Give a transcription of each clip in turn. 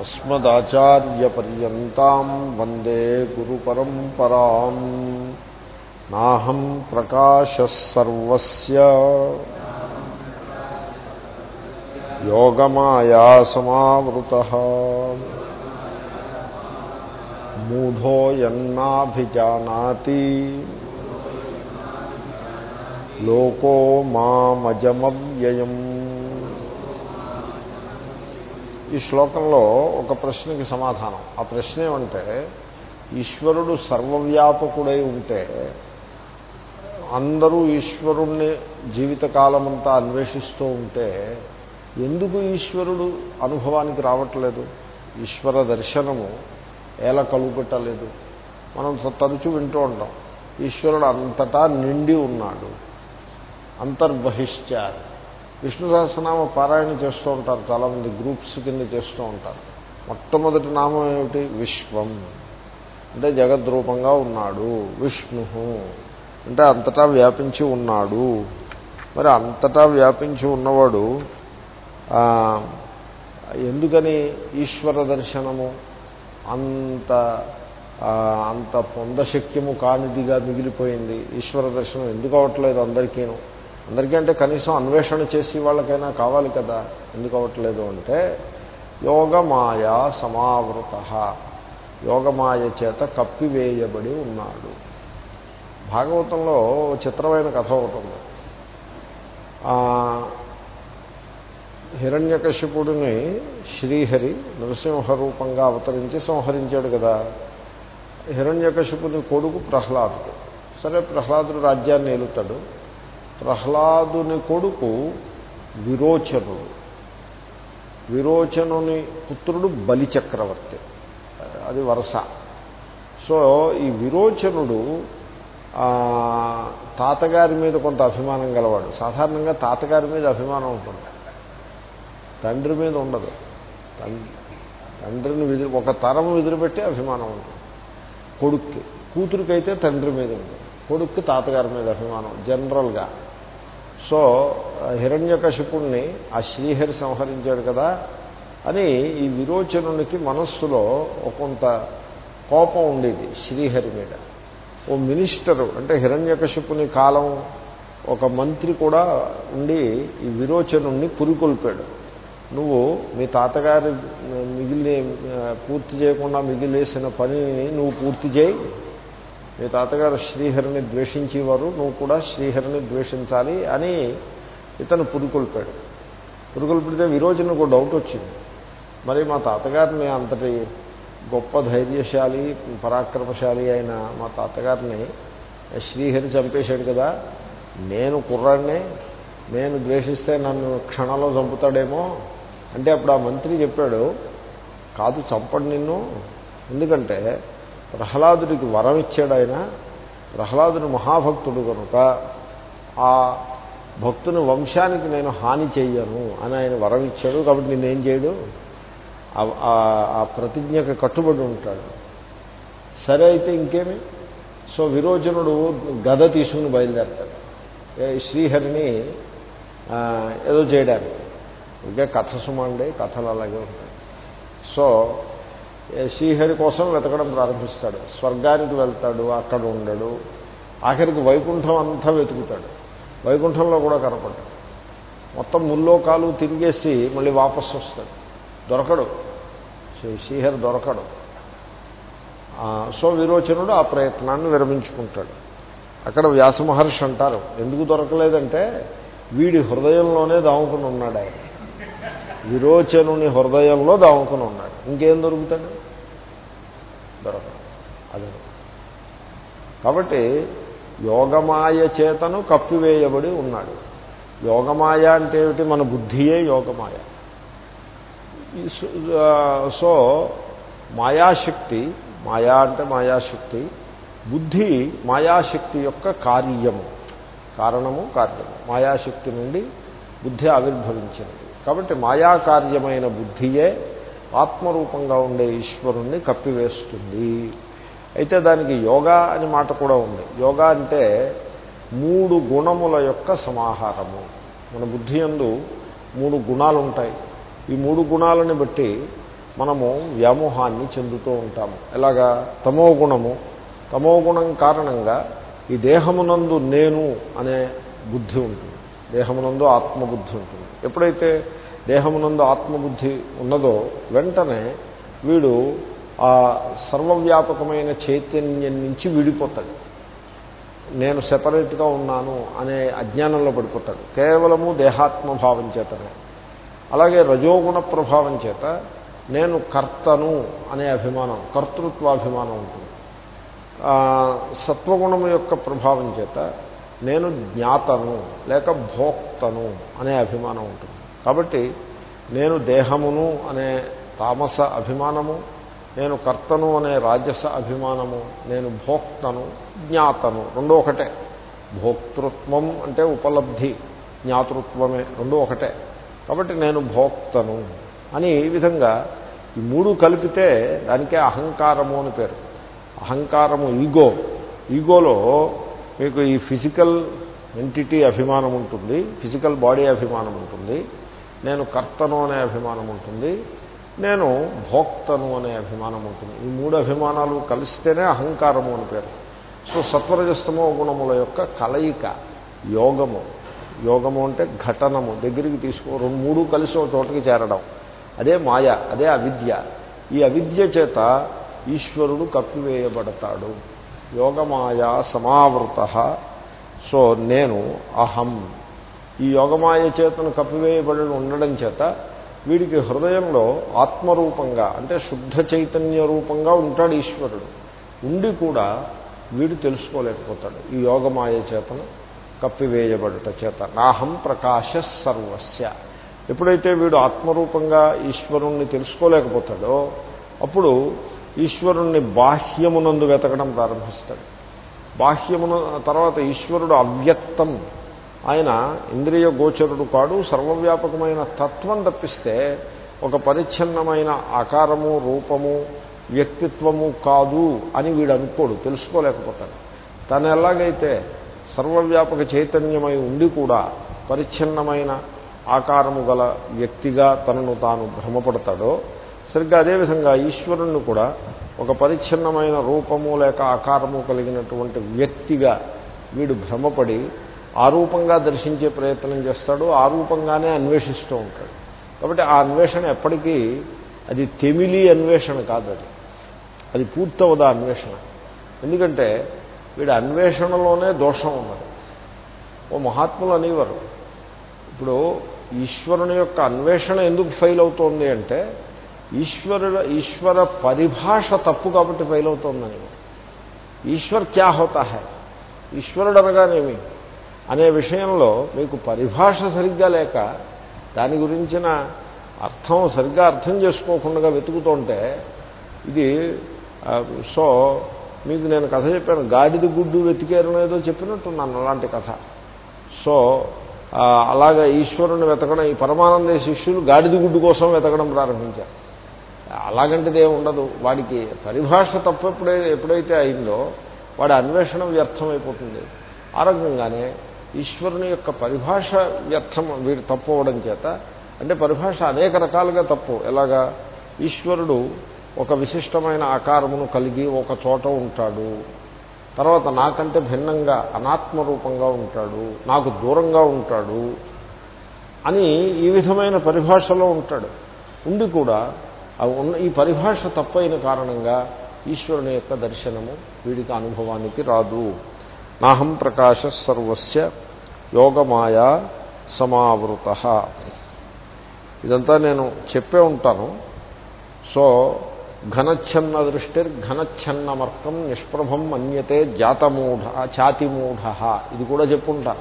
अस्मदाचार्यपर्यन्तां वंदे गुरुपरम्पराम् नाहं प्रकाशः सर्वस्य। योगमायासमावृतः। मूढोऽयन्नाभिजानाति लोको मामजमव्ययम्। ఈ శ్లోకంలో ఒక ప్రశ్నకి సమాధానం. ఆ ప్రశ్న ఏమంటే ఈశ్వరుడు సర్వవ్యాపకుడై ఉంటే అందరూ ఈశ్వరుణ్ణి జీవితకాలమంతా అన్వేషిస్తూ ఉంటే ఎందుకు ఈశ్వరుడు అనుభవానికి రావట్లేదు? ఈశ్వర దర్శనము ఎలా కలుగుపెట్టలేదు మనం తరచూ వింటూ ఉంటాం ఈశ్వరుడు అంతటా నిండి ఉన్నాడు అంతర్బహిష్ట విష్ణు సహస్రనామ పారాయణ చేస్తూ ఉంటారు చాలామంది గ్రూప్స్ కింద చేస్తూ ఉంటారు. మొట్టమొదటి నామం ఏమిటి? విశ్వం. అంటే జగద్రూపంగా ఉన్నాడు విష్ణు. అంటే అంతటా వ్యాపించి ఉన్నాడు. మరి అంతటా వ్యాపించి ఉన్నవాడు ఎందుకని ఈశ్వర దర్శనము? అంత అంత పొందశక్యము కానిదిగా మిగిలిపోయింది. ఈశ్వర దర్శనం ఎందుకు అవ్వట్లేదు అందరికీను? అందరికీ అంటే కనీసం అన్వేషణ చేసి వాళ్ళకైనా కావాలి కదా ఎందుకు అవ్వట్లేదు అంటే యోగమాయా సమావృత యోగమాయ చేత కప్పివేయబడి ఉన్నాడు. భాగవతంలో చిత్రమైన కథ ఒకటి ఉంది. హిరణ్యకశిపుడిని శ్రీహరి నరసింహ రూపంగా అవతరించి సంహరించాడు కదా. హిరణ్యకశిపుని కొడుకు ప్రహ్లాదుడు. సరే ప్రహ్లాదుడు రాజ్యాన్ని ఏలుతాడు. ప్రహ్లాదుని కొడుకు విరోచనుడు. విరోచనుని పుత్రుడు బలిచక్రవర్తి. అది వరస. సో ఈ విరోచనుడు తాతగారి మీద కొంత అభిమానం గలవాడు. సాధారణంగా తాతగారి మీద అభిమానం ఉంటుంది. తండ్రి మీద ఉండదు. తండ్రిని విదిలి ఒక తరం విదిలిపెట్టి అభిమానం ఉంటుంది. కొడుక్కి. కూతురికైతే తండ్రి మీద ఉంటుంది. కొడుక్కి తాతగారి మీద అభిమానం. జనరల్గా. సో హిరణ్యకశిపుణ్ణి ఆ శ్రీహరి సంహరించాడు కదా అని ఈ విరోచనునికి మనస్సులో కొంత కోపం ఉండేది శ్రీహరి మీద. ఓ మినిస్టరు అంటే హిరణ్యకశిపుని కాలం ఒక మంత్రి కూడా ఉండి ఈ విరోచనుణ్ణి పురికొల్పాడు. నువ్వు మీ తాతగారి మిగిలి పూర్తి చేయకుండా మిగిలేసిన పనిని నువ్వు పూర్తి చేయి మీ తాతగారు శ్రీహరిని ద్వేషించేవారు నువ్వు కూడా శ్రీహరిని ద్వేషించాలి అని ఇతను పురుకొల్పాడు. పురుకొల్పితే నువ్వు డౌట్ వచ్చింది. మరి మా తాతగారిని అంతటి గొప్ప ధైర్యశాలి పరాక్రమశాలి అయిన మా తాతగారిని శ్రీహరి చంపేశాడు కదా నేను కుర్రాడినే నేను ద్వేషిస్తే నన్ను క్షణంలో చంపుతాడేమో అంటే అప్పుడు ఆ మంత్రి చెప్పాడు కాదు చంపడు నిన్ను. ఎందుకంటే ప్రహ్లాదుడికి వరం ఇచ్చాడు ఆయన. ప్రహ్లాదుడు మహాభక్తుడు కనుక ఆ భక్తుని వంశానికి నేను హాని చెయ్యను అని ఆయన వరం ఇచ్చాడు. కాబట్టి నేనేం చేయడు? ఆ ప్రతిజ్ఞకు కట్టుబడి ఉంటాడు. సరే అయితే ఇంకేమి? సో విరోచనుడు గద తీసుకుని బయలుదేరతాడు. శ్రీహరిని ఏదో చేయడానికి. ఇంకా కథ సుమండి కథలు అలాగే ఉంటాయి. సో శ్రీహరి కోసం వెతకడం ప్రారంభిస్తాడు. స్వర్గానికి వెళ్తాడు అక్కడ ఉండడు. ఆఖరికి వైకుంఠం అంతా వెతుకుతాడు. వైకుంఠంలో కూడా కనపడ్డాడు మొత్తం ముల్లోకాలు తిరిగేసి మళ్ళీ వాపసు వస్తాడు. దొరకడు. శ్రీహరి దొరకడు. సో విరోచనుడు ఆ ప్రయత్నాన్ని విరమించుకుంటాడు. అక్కడ వ్యాసమహర్షి అంటారు ఎందుకు దొరకలేదంటే వీడి హృదయంలోనే దాముకుని ఉన్నాడు ఆయన విరోచనుని హృదయంలో దాముకుని ఉన్నాడు. ఇంకేం దొరుకుతాడు? దొరకదు. అదే కాబట్టి యోగమాయ చేతను కప్పివేయబడి ఉన్నాడు. యోగమాయ అంటే ఏమిటి? మన బుద్ధియే యోగమాయ. సో మాయాశక్తి మాయా అంటే మాయాశక్తి బుద్ధి మాయాశక్తి యొక్క కార్యము. కారణము కార్యము. మాయాశక్తి నుండి బుద్ధి ఆవిర్భవించినది. కాబట్టి మాయాకార్యమైన బుద్ధియే ఆత్మరూపంగా ఉండే ఈశ్వరుణ్ణి కప్పివేస్తుంది. అయితే దానికి యోగా అని మాట కూడా ఉంది. యోగా అంటే మూడు గుణముల యొక్క సమాహారము. మన బుద్ధి యందు మూడు గుణాలు ఉంటాయి ఈ మూడు గుణాలని బట్టి మనము వ్యామోహాన్ని చెందుతూ ఉంటాము. ఎలాగా? తమో గుణము. తమో గుణం కారణంగా ఈ దేహమునందు నేను అనే బుద్ధి ఉంటుంది. దేహమునందు ఆత్మబుద్ధి ఉంటుంది. ఎప్పుడైతే దేహమునందు ఆత్మబుద్ధి ఉన్నదో వెంటనే వీడు ఆ సర్వవ్యాపకమైన చైతన్యం నుంచి విడిపోతాడు. నేను సెపరేట్గా ఉన్నాను అనే అజ్ఞానంలో పడిపోతాడు. కేవలము దేహాత్మభావం చేతనే. అలాగే రజోగుణ ప్రభావం చేత నేను కర్తను అనే అభిమానం కర్తృత్వాభిమానం ఉంటుంది. సత్వగుణము యొక్క ప్రభావం చేత నేను జ్ఞాతను లేక భోక్తను అనే అభిమానం ఉంటుంది. కాబట్టి నేను దేహమును అనే తామస అభిమానము నేను కర్తను అనే రాజస అభిమానము నేను భోక్తను జ్ఞాతను రెండో ఒకటే. భోక్తృత్వం అంటే ఉపలబ్ధి జ్ఞాతృత్వమే రెండు ఒకటే. కాబట్టి నేను భోక్తను అని ఈ విధంగా ఈ మూడు కలిపితే దానికే అహంకారము అని పేరు. అహంకారము ఈగో. ఈగోలో మీకు ఈ ఫిజికల్ ఎంటిటీ అభిమానం ఉంటుంది ఫిజికల్ బాడీ అభిమానం ఉంటుంది నేను కర్తను అనే అభిమానం ఉంటుంది నేను భోక్తను అనే అభిమానం ఉంటుంది. ఈ మూడు అభిమానాలు కలిస్తేనే అహంకారము అని పేరు. సో సత్వరజస్తమో గుణముల యొక్క కలయిక యోగము. యోగము అంటే ఘటనము. దగ్గరికి తీసుకో రెండు మూడు కలిసి ఒక చోటకి చేరడం. అదే మాయ అదే అవిద్య. ఈ అవిద్య చేత ఈశ్వరుడు కప్పివేయబడతాడు. యోగమాయా సమావృత. సో నేను అహం. ఈ యోగమాయ చేతను కప్పివేయబడి ఉండడం చేత వీడికి హృదయంలో ఆత్మరూపంగా అంటే శుద్ధ చైతన్య రూపంగా ఉంటాడు ఈశ్వరుడు. ఉండి కూడా వీడు తెలుసుకోలేకపోతాడు ఈ యోగమాయ చేతను కప్పివేయబడట చేత. నాహం ప్రకాశ సర్వస్య. ఎప్పుడైతే వీడు ఆత్మరూపంగా ఈశ్వరుణ్ణి తెలుసుకోలేకపోతాడో అప్పుడు ఈశ్వరుణ్ణి బాహ్యమునందు వెతకడం ప్రారంభిస్తాడు. బాహ్యమున తర్వాత ఈశ్వరుడు అవ్యక్తం. ఆయన ఇంద్రియ గోచరుడు కాడు సర్వవ్యాపకమైన తత్వం తప్పిస్తే ఒక పరిచ్ఛిన్నమైన ఆకారము రూపము వ్యక్తిత్వము కాదు అని వీడు అనుకోడు తెలుసుకోలేకపోతాడు. తను ఎలాగైతే సర్వవ్యాపక చైతన్యమై ఉండి కూడా పరిచ్ఛిన్నమైన ఆకారము గల వ్యక్తిగా తనను తాను భ్రమపడతాడో సరిగ్గా అదేవిధంగా ఈశ్వరుణ్ణి కూడా ఒక పరిచ్ఛిన్నమైన రూపము లేక ఆకారము కలిగినటువంటి వ్యక్తిగా వీడు భ్రమపడి ఆ రూపంగా దర్శించే ప్రయత్నం చేస్తాడు ఆ రూపంగానే అన్వేషిస్తూ ఉంటాడు. కాబట్టి ఆ అన్వేషణ ఎప్పటికీ అది తెమిలి అన్వేషణ కాదు అది. అది పూర్తవదా అన్వేషణ. ఎందుకంటే వీడి అన్వేషణలోనే దోషం ఉన్నది. ఓ మహాత్ములు అనేవారు ఇప్పుడు ఈశ్వరుని యొక్క అన్వేషణ ఎందుకు ఫెయిల్ అవుతోంది అంటే ఈశ్వరుడు ఈశ్వర పరిభాష తప్పు కాబట్టి ఫెయిల్ అవుతోందని ఈశ్వర్ క్యా హోతా హై? ఈశ్వరుడు అనగానేమి? అనే విషయంలో మీకు పరిభాష సరిగ్గా లేక దాని గురించిన అర్థం సరిగ్గా అర్థం చేసుకోకుండా వెతుకుతుంటే ఇది సో మీకు నేను కథ చెప్పాను గాడిద గుడ్డు వెతికారు ఏదో చెప్పినట్టున్నాను అలాంటి కథ. సో అలాగా ఈశ్వరుని వెతకడం ఈ పరమానంద శిష్యులు గాడిద గుడ్డు కోసం వెతకడం ప్రారంభించారు. అలాగంటిది ఉండదు. వాడికి పరిభాష తప్పు ఎప్పుడైతే అయిందో వాడి అన్వేషణ వ్యర్థమైపోతుంది. ఆ రకంగానే ఈశ్వరుని యొక్క పరిభాష వ్యర్థం వీడు తప్పు అవడం చేత. అంటే పరిభాష అనేక రకాలుగా తప్పు. ఎలాగా? ఈశ్వరుడు ఒక విశిష్టమైన ఆకారమును కలిగి ఒక చోట ఉంటాడు. తర్వాత నాకంటే భిన్నంగా అనాత్మరూపంగా ఉంటాడు. నాకు దూరంగా ఉంటాడు అని ఈ విధమైన పరిభాషలో ఉంటాడు. ఉండి కూడా ఉన్న ఈ పరిభాష తప్పైన కారణంగా ఈశ్వరుని యొక్క దర్శనము వీడికి అనుభవానికి రాదు. నాహం ప్రకాశ సర్వస్య యోగమాయా సమావృత. ఇదంతా నేను చెప్పే ఉంటాను. సో ఘనచ్ఛన్న దృష్టిర్ ఘనచ్ఛన్నమర్కం నిష్ప్రభం మన్యతే జాతమూఢ ఛాతిమూఢ. ఇది కూడా చెప్పుంటాను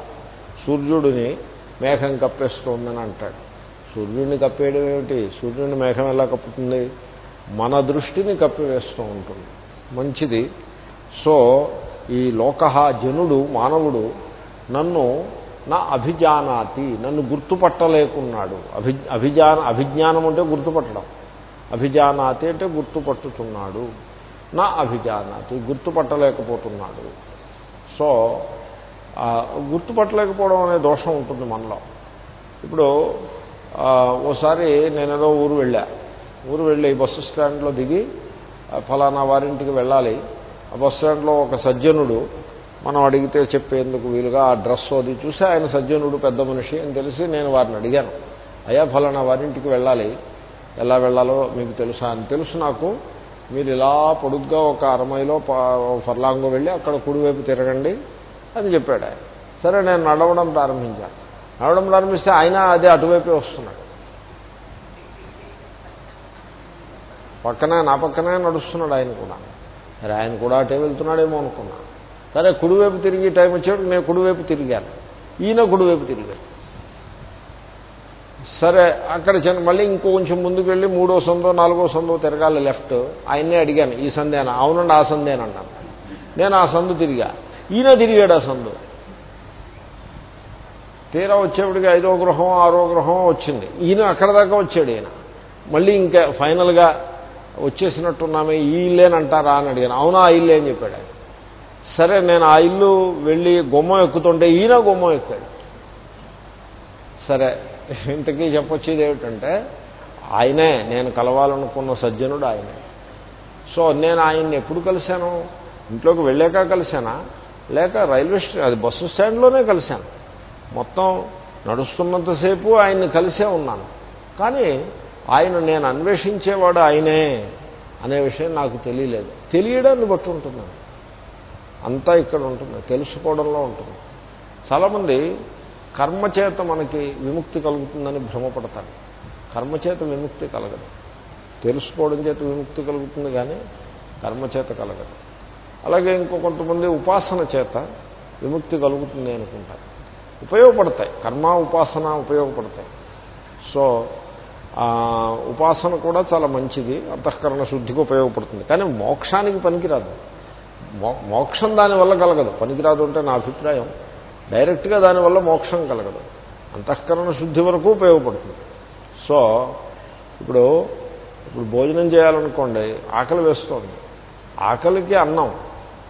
సూర్యుడిని మేఘం కప్పేస్తోందని అంటాడు. సూర్యుడిని కప్పేయడం ఏమిటి? సూర్యుడిని మేఘం ఎలా కప్పుతుంది? మన దృష్టిని కప్పివేస్తూ ఉంటుంది. మంచిది. సో ఈ లోక జనుడు మానవుడు నన్ను నా అభిజానాతి నన్ను గుర్తుపట్టలేకున్నాడు. అభి అభిజాన అభిజ్ఞానం అంటే గుర్తుపట్టడం. అభిజానాతి అంటే గుర్తుపట్టుతున్నాడు. నా అభిజానాతి గుర్తుపట్టలేకపోతున్నాడు. సో గుర్తుపట్టలేకపోవడం అనే దోషం ఉంటుంది మనలో. ఇప్పుడు ఓసారి నేను ఏదో ఊరు వెళ్ళా. ఊరు వెళ్ళి బస్సు స్టాండ్లో దిగి ఫలానా వారింటికి వెళ్ళాలి. ఆ బస్ స్టాండ్లో ఒక సజ్జనుడు మనం అడిగితే చెప్పేందుకు వీలుగా ఆ డ్రెస్ అది చూసి ఆయన సజ్జనుడు పెద్ద మనిషి అని తెలిసి నేను వారిని అడిగాను. అయ్యా ఫలానా వారింటికి వెళ్ళాలి. ఎలా వెళ్ళాలో మీకు తెలుసా అని తెలుసు నాకు. మీరు ఇలా పొడుగ్గా ఒక అరమైలో ఫర్లాంగో వెళ్ళి అక్కడ కుడివైపు తిరగండి అని చెప్పాడు ఆయన. సరే నేను నడవడం ప్రారంభించాను. నడవడం ప్రారంభిస్తే ఆయన అదే అటువైపే వస్తున్నాడు. పక్కనే నా పక్కనే నడుస్తున్నాడు ఆయన కూడా. మరి ఆయన కూడా అటే వెళ్తున్నాడేమో అనుకున్నా. సరే కుడివైపు తిరిగి టైం వచ్చాడు నేను కుడివైపు తిరిగాను. ఈయన కుడివైపు తిరిగాను సరే అక్కడ చిన్న మళ్ళీ ఇంకో కొంచెం ముందుకు వెళ్ళి మూడో సందో నాలుగో సందో తిరగాలి లెఫ్ట్. ఆయన్నే అడిగాను ఈ సందేనా? అవునండి ఆ సందేనన్నాను నేను ఆ సందు తిరిగా. ఈయన తిరిగాడు ఆ సందు. తీరా వచ్చేప్పటికి ఐదో గృహం ఆరో గృహం వచ్చింది. ఈయన అక్కడ దాకా వచ్చాడు ఈయన. మళ్ళీ ఇంకా ఫైనల్గా వచ్చేసినట్టున్నామే ఈ ఇల్లేనంటారా అని అడిగాను. అవునా ఆ ఇల్లే అని చెప్పాడు ఆయన. సరే నేను ఆ ఇల్లు వెళ్ళి గుమ్మం ఎక్కుతుంటే ఈయన గుమ్మం ఎక్కాడు. సరే ఇంతకీ చెప్పొచ్చేది ఏమిటంటే ఆయనే నేను కలవాలనుకున్న సజ్జనుడు ఆయనే. సో నేను ఆయన్ని ఎప్పుడు కలిశాను? ఇంట్లోకి వెళ్ళాక కలిశానా? లేక రైల్వే స్టేషన్ అది బస్సు స్టాండ్లోనే కలిశాను. మొత్తం నడుస్తున్నంతసేపు ఆయన్ని కలిసే ఉన్నాను. కానీ ఆయన నేను అన్వేషించేవాడు ఆయనే అనే విషయం నాకు తెలియలేదు. తెలియడాన్ని బట్టి ఉంటున్నాను అంతా ఇక్కడ ఉంటుంది. తెలుసుకోవడంలో ఉంటుంది. చాలామంది కర్మచేత మనకి విముక్తి కలుగుతుందని భ్రమపడతారు. కర్మచేత విముక్తి కలగదు. తెలుసుకోవడం చేత విముక్తి కలుగుతుంది కానీ కర్మచేత కలగదు. అలాగే ఇంకో కొంతమంది ఉపాసన చేత విముక్తి కలుగుతుంది అనుకుంటారు. ఉపయోగపడతాయి. కర్మ ఉపాసన ఉపయోగపడతాయి. సో ఉపాసన కూడా చాలా మంచిది అంతఃకరణ శుద్ధికి ఉపయోగపడుతుంది. కానీ మోక్షానికి పనికిరాదు. మో- మోక్షం దానివల్ల కలగదు. పనికిరాదు అంటే నా అభిప్రాయం. డైరెక్ట్గా దానివల్ల మోక్షం కలగదు. అంతఃకరణ శుద్ధి వరకు ఉపయోగపడుతుంది. సో ఇప్పుడు ఇప్పుడు భోజనం చేయాలనుకోండి ఆకలి వేస్తోంది. ఆకలికి అన్నం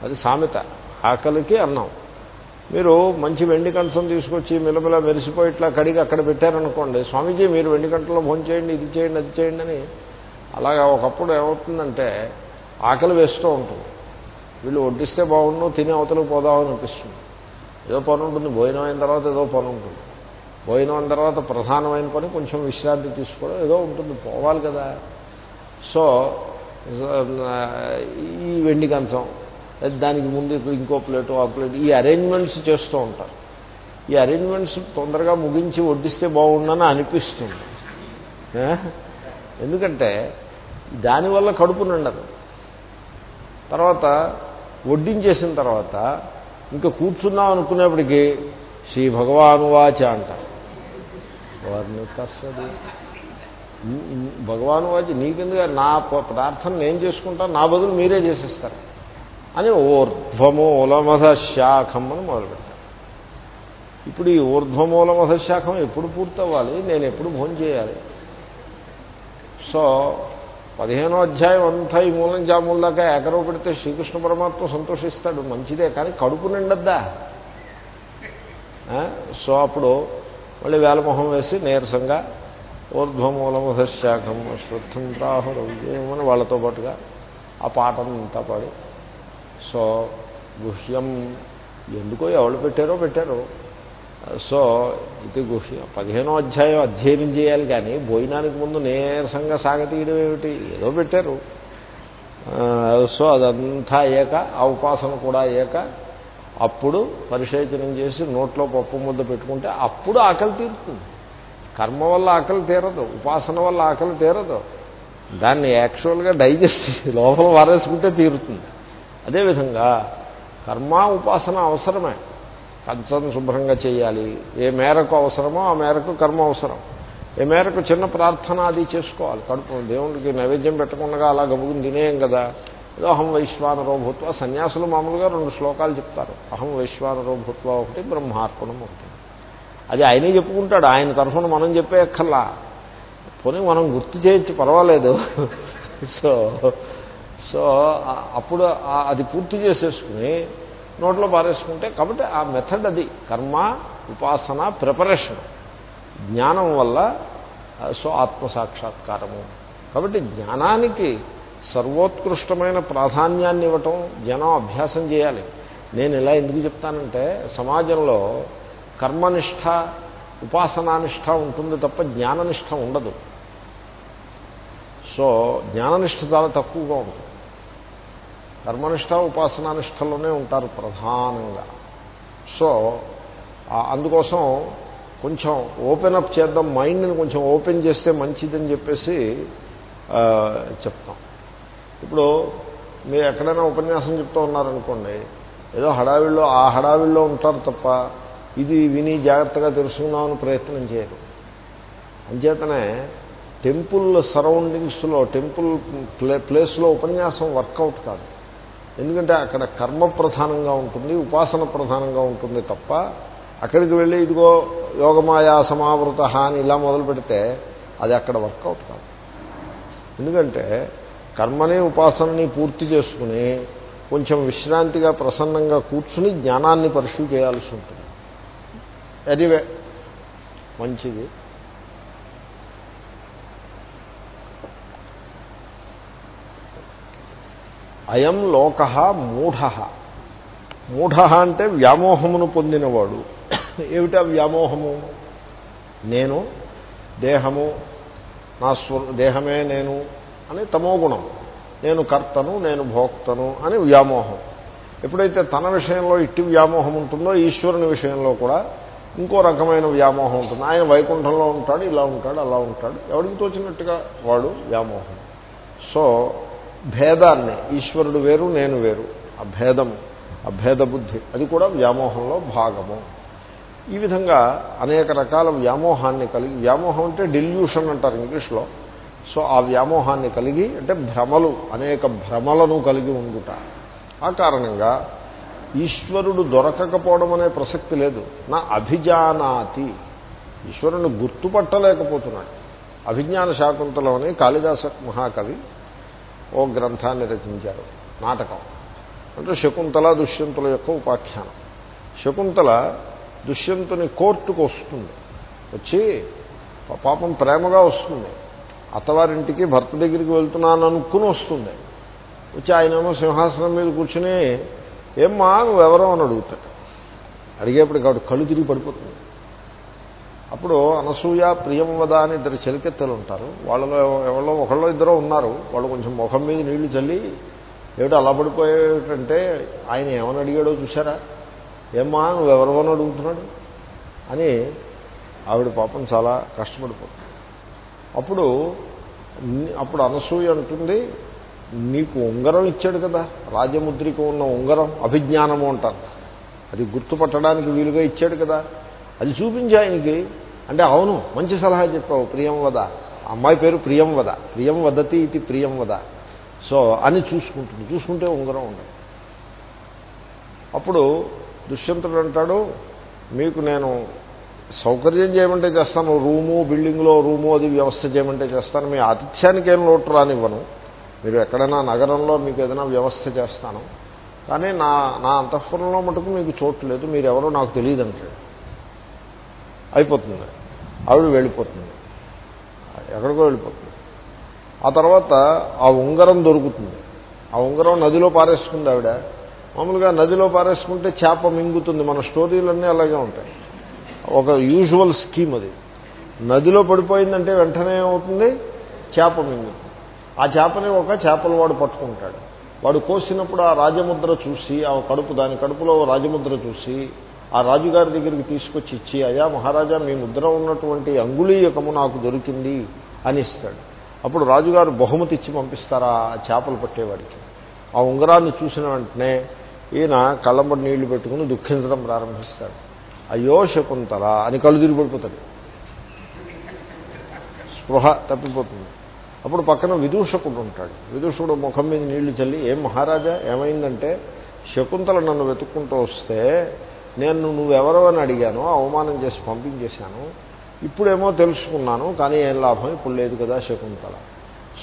అది సామెత. ఆకలికి అన్నం. మీరు మంచి వెండి కంచం తీసుకొచ్చి మిలమిల మెరిసిపోయి ఇట్లా కడిగి అక్కడ పెట్టారనుకోండి స్వామీజీ మీరు వెండి కంటలో భోజనం చేయండి ఇది చేయండి అది చేయండి అని అలాగా ఒకప్పుడు ఏమవుతుందంటే ఆకలి వేస్తూ ఉంటుంది. వీళ్ళు వడ్డిస్తే బాగుండు తిని అవతలకు పోదామని అనిపిస్తుంది. ఏదో పని ఉంటుంది భోజనం అయిన తర్వాత ఏదో పని ఉంటుంది. భోజనం అయిన తర్వాత ప్రధానమైన పని కొంచెం విశ్రాంతి తీసుకోవడం ఏదో ఉంటుంది పోవాలి కదా. సో ఈ వెండి కంచం దానికి ముందు ఇంకో ప్లేటు ఆ ప్లేట్ ఈ అరేంజ్మెంట్స్ చేస్తూ ఉంటారు. ఈ అరేంజ్మెంట్స్ తొందరగా ముగించి వడ్డిస్తే బాగుండని అనిపిస్తుంది. ఎందుకంటే దానివల్ల కడుపు నిండదు. తర్వాత వడ్డించేసిన తర్వాత ఇంకా కూర్చున్నాం అనుకునేప్పటికీ శ్రీ భగవాను వాచ అంటారు వారిని కష్టది భగవాను వాచి నీకెందుకు? నా ప్రార్థన నేను చేసుకుంటాను నా బదులు మీరే చేసేస్తారు. అని ఊర్ధ్వమూలమధ శాఖం అని మొదలుపెట్టారు ఇప్పుడు ఈ ఊర్ధ్వమూలమధ శాఖం ఎప్పుడు పూర్తవ్వాలి? నేను ఎప్పుడు భోజనం చేయాలి? సో పదిహేనో అధ్యాయం అంతా ఈ మూలం జాముల దాకా పెడితే శ్రీకృష్ణ పరమాత్మ సంతోషిస్తాడు. మంచిదే కానీ కడుపు నిండద్దా? సో అప్పుడు మళ్ళీ వేలమొహం వేసి నీరసంగా ఊర్ధ్వమూలమధశాఖం శ్రుద్ధం రాహురవ్యేమని వాళ్ళతో పాటుగా ఆ పాటంతా పాడి సో గుహ్యం ఎందుకో ఎవరు పెట్టారో పెట్టారు. సో ఇది గుహ్యం. పదిహేనో అధ్యాయం అధ్యయనం చేయాలి కానీ భోజనానికి ముందు నీరసంగా సాగతీయడం ఏమిటి? ఏదో పెట్టారు. సో అదంతా అయ్యాక ఆ ఉపాసన కూడా అయ్యాక అప్పుడు పరిశేచనం చేసి నోట్లో పప్పు ముద్ద పెట్టుకుంటే అప్పుడు ఆకలి తీరుతుంది. కర్మ వల్ల ఆకలి తీరదు ఉపాసన వల్ల ఆకలి తీరదు. దాన్ని యాక్చువల్గా డైజెస్ట్ లోపల వారేసుకుంటే తీరుతుంది. అదేవిధంగా కర్మ ఉపాసన అవసరమే. కంచం శుభ్రంగా చేయాలి. ఏ మేరకు అవసరమో ఆ మేరకు కర్మ అవసరం. ఏ మేరకు చిన్న ప్రార్థన అది చేసుకోవాలి. కడుపు దేవుడికి నైవేద్యం పెట్టకుండా అలా గబుకుని తినేయం కదా. ఏదో అహం వైశ్వానరో భూత్వ. సన్యాసులు మామూలుగా రెండు శ్లోకాలు చెప్తారు. అహం వైశ్వానరో భూత్వ ఒకటి బ్రహ్మార్పణం ఒకటి. అది ఆయనే చెప్పుకుంటాడు. ఆయన తరఫున మనం చెప్పే అక్కర్లా. పోనీ మనం గుర్తు చేయొచ్చు పర్వాలేదు. సో సో అప్పుడు అది పూర్తి చేసేసుకుని నోట్లో పారేసుకుంటే కాబట్టి ఆ మెథడ్ అది. కర్మ ఉపాసన ప్రిపరేషన్ జ్ఞానం వల్ల సో ఆత్మసాక్షాత్కారము కాబట్టి జ్ఞానానికి సర్వోత్కృష్టమైన ప్రాధాన్యాన్ని ఇవ్వటం జనం అభ్యాసం చేయాలి. నేను ఇలా ఎందుకు చెప్తానంటే సమాజంలో కర్మనిష్ట ఉపాసనానిష్ట ఉంటుంది తప్ప జ్ఞాననిష్ట ఉండదు. సో జ్ఞాననిష్ట చాలా తక్కువగా ఉంటుంది. కర్మనిష్ట ఉపాసనానిష్టలోనే ఉంటారు ప్రధానంగా. సో అందుకోసం కొంచెం ఓపెన్ అప్ చేద్దాం మైండ్ని కొంచెం ఓపెన్ చేస్తే మంచిదని చెప్పేసి చెప్తాం. ఇప్పుడు మీరు ఎక్కడైనా ఉపన్యాసం చెప్తూ ఉన్నారనుకోండి ఏదో హడావిల్లో ఆ హడావిల్లో ఉంటారు తప్ప ఇది విని జాగ్రత్తగా తెలుసుకుందామని ప్రయత్నం చేయరు. అంచేతనే టెంపుల్ సరౌండింగ్స్లో టెంపుల్ ప్లే ప్లేస్లో ఉపన్యాసం వర్కౌట్ కాదు. ఎందుకంటే అక్కడ కర్మ ప్రధానంగా ఉంటుంది ఉపాసన ప్రధానంగా ఉంటుంది తప్ప అక్కడికి వెళ్ళి ఇదిగో యోగమాయా సమావృత అని ఇలా మొదలు పెడితే అది అక్కడ వర్కౌట్ కాదు. ఎందుకంటే కర్మని ఉపాసనని పూర్తి చేసుకుని కొంచెం విశ్రాంతిగా ప్రసన్నంగా కూర్చుని జ్ఞానాన్ని పరిశీలి చేయాల్సి ఉంటుంది. ఎనివే మంచిది. అయం లోక మూఢ. మూఢ అంటే వ్యామోహమును పొందినవాడు. ఏమిటా వ్యామోహము? నేను దేహము నా స్వ దేహమే నేను అని తమో గుణం. నేను కర్తను నేను భోక్తను అని వ్యామోహం. ఎప్పుడైతే తన విషయంలో ఇట్టి వ్యామోహం ఉంటుందో ఈశ్వరుని విషయంలో కూడా ఇంకో రకమైన వ్యామోహం ఉంటుంది. ఆయన వైకుంఠంలో ఉంటాడు ఇలా ఉంటాడు అలా ఉంటాడు. ఎవరికి తోచినట్టుగా వాడు వ్యామోహం. సో భేదాన్ని ఈశ్వరుడు వేరు నేను వేరు ఆ భేదము ఆ భేద బుద్ధి అది కూడా వ్యామోహంలో భాగము. ఈ విధంగా అనేక రకాల వ్యామోహాన్ని కలిగి వ్యామోహం అంటే డెల్యూషన్ అంటారు ఇంగ్లీష్లో. సో ఆ వ్యామోహాన్ని కలిగి అంటే భ్రమలు అనేక భ్రమలను కలిగి ఉండుట. ఆ కారణంగా ఈశ్వరుడు దొరకకపోవడం అనే ప్రసక్తి లేదు. నా అభిజానాతి. ఈశ్వరుని గుర్తుపట్టలేకపోతున్నాడు. అభిజ్ఞాన శాకుంతలం అని కాళిదాస మహాకవి ఓ గ్రంథాన్ని రచించారు. నాటకం. అంటే శకుంతల దుష్యంతుల యొక్క ఉపాఖ్యానం. శకుంతల దుష్యంతుని కోర్టుకు వస్తుంది. వచ్చి పాపం ప్రేమగా వస్తుంది. అత్తవారింటికి భర్త దగ్గరికి వెళ్తున్నాను అనుకుని వస్తుంది. వచ్చి ఆయనేమో సింహాసనం మీద కూర్చుని ఏమ్మా నువ్వెవరో అని అడుగుతాడు. అడిగేప్పుడు కాబట్టి కళ్ళు తిరిగి పడిపోతుంది. అప్పుడు అనసూయ ప్రియంవద అని ఇద్దరు చెలికెత్తలు ఉంటారు. వాళ్ళలో ఎవరో ఒకళ్ళో ఇద్దరు ఉన్నారు. వాళ్ళు కొంచెం ముఖం మీద నీళ్ళు చల్లి ఏమిటో అలా పడిపోయేటంటే ఆయన ఏమని అడిగాడో చూసారా ఏమ్మా నువ్వెవరో అని అడుగుతున్నాడు? అని ఆవిడ పాపం చాలా కష్టపడిపోతుంది. అప్పుడు అప్పుడు అనసూయ అంటుంది నీకు ఉంగరం ఇచ్చాడు కదా రాజముద్రిక ఉన్న ఉంగరం అభిజ్ఞానము అంటారు. అది గుర్తుపట్టడానికి వీలుగా ఇచ్చాడు కదా. అది చూపించి ఆయనకి. అంటే అవును మంచి సలహా చెప్పావు ప్రియం వద. అమ్మాయి పేరు ప్రియం వద. ప్రియం వదతి ఇది ప్రియం వద. సో అని చూసుకుంటుంది. చూసుకుంటే ఉంగరం ఉండదు. అప్పుడు దుష్యంతుడు అంటాడు మీకు నేను సౌకర్యం చేయమంటే చేస్తాను రూము బిల్డింగ్లో రూము అది వ్యవస్థ చేయమంటే చేస్తాను. మీ ఆతిథ్యానికి ఏం లోటు రానివ్వను. మీరు ఎక్కడైనా నగరంలో మీకు ఏదైనా వ్యవస్థ చేస్తాను. కానీ నా నా అంతఃపురంలో మటుకు మీకు చోటు లేదు. మీరెవరో నాకు తెలియదు అంటాడు. అయిపోతుంది. ఆవిడ వెళ్ళిపోతుంది. ఎక్కడికో వెళ్ళిపోతుంది. ఆ తర్వాత ఆ ఉంగరం దొరుకుతుంది. ఆ ఉంగరం నదిలో పారేసుకుంది ఆవిడ. మామూలుగా నదిలో పారేసుకుంటే చేప మింగుతుంది. మన స్టోరీలన్నీ అలాగే ఉంటాయి. ఒక యూజువల్ స్కీమ్ అది. నదిలో పడిపోయిందంటే వెంటనే ఏమవుతుంది? చేప మింగుతుంది. ఆ చేపని ఒక చేపల వాడు పట్టుకుంటాడు. వాడు కోసినప్పుడు ఆ రాజముద్ర చూసి ఆ కడుపు దాని కడుపులో రాజముద్ర చూసి ఆ రాజుగారి దగ్గరికి తీసుకొచ్చి ఇచ్చి అయా మహారాజా మీ ముద్ర ఉన్నటువంటి అంగుళీయకము నాకు దొరికింది అని ఇస్తాడు. అప్పుడు రాజుగారు బహుమతి ఇచ్చి పంపిస్తారా? ఆ చేపలు పట్టేవాడికి. ఆ ఉంగరాన్ని చూసిన వెంటనే ఈయన కళ్ళంబడి నీళ్ళు పెట్టుకుని దుఃఖించడం ప్రారంభిస్తాడు. అయ్యో శకుంతలా అని కళ్ళు పడిపోతాడు. స్పృహ తప్పిపోతుంది. అప్పుడు పక్కన విదూషకుడు ఉంటాడు. విదూషకుడు ముఖం మీద నీళ్ళు చల్లి ఏం మహారాజా ఏమైందంటే శకుంతల నన్ను వెతుక్కుంటూ వస్తే నేను నువ్వెవరో అని అడిగాను అవమానం చేసి పంపించేశాను. ఇప్పుడేమో తెలుసుకున్నాను కానీ ఏం లాభం? ఇప్పుడు లేదు కదా శకుంతల.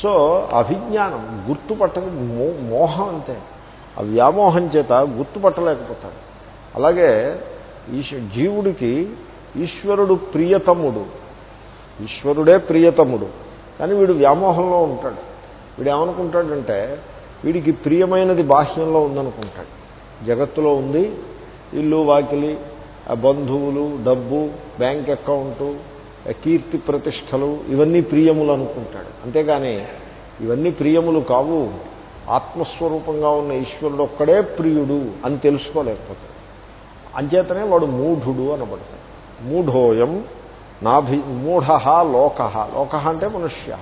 సో అభిజ్ఞానం గుర్తుపట్టక మోహం అంతే. ఆ వ్యామోహం చేత గుర్తుపట్టలేకపోతాడు. అలాగే ఈశ్వ జీవుడికి ఈశ్వరుడు ప్రియతముడు. ఈశ్వరుడే ప్రియతముడు. కానీ వీడు వ్యామోహంలో ఉంటాడు. వీడు ఏమనుకుంటాడంటే వీడికి ప్రియమైనది బాహ్యంలో ఉందనుకుంటాడు. జగత్తులో ఉంది ఇల్లు వాకిలి బంధువులు డబ్బు బ్యాంక్ అకౌంటు కీర్తి ప్రతిష్టలు ఇవన్నీ ప్రియములు అనుకుంటాడు. అంతేగాని ఇవన్నీ ప్రియములు కావు. ఆత్మస్వరూపంగా ఉన్న ఈశ్వరుడు ఒక్కడే ప్రియుడు అని తెలుసుకోలేకపోతాడు. అంచేతనే వాడు మూఢుడు అనబడతాడు. మూఢోయం నాభి మూఢ లోక. లోక అంటే మనుష్య.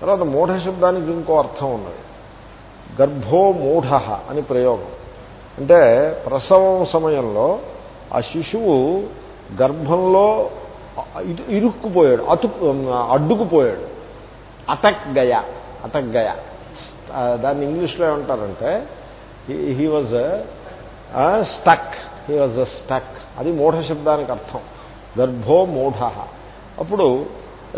తర్వాత మూఢ శబ్దానికి ఇంకో అర్థం ఉన్నది. గర్భో మూఢ అని ప్రయోగం. అంటే ప్రసవం సమయంలో ఆ శిశువు గర్భంలో ఇరుక్కుపోయాడు అతుక్కు అడ్డుకుపోయాడు. అటక్ గయ అటక్ గయ. దాన్ని ఇంగ్లీష్లో ఏమంటారంటే he was stuck he was stuck. అది మూఢ శబ్దానికి అర్థం. గర్భో మూఢ. అప్పుడు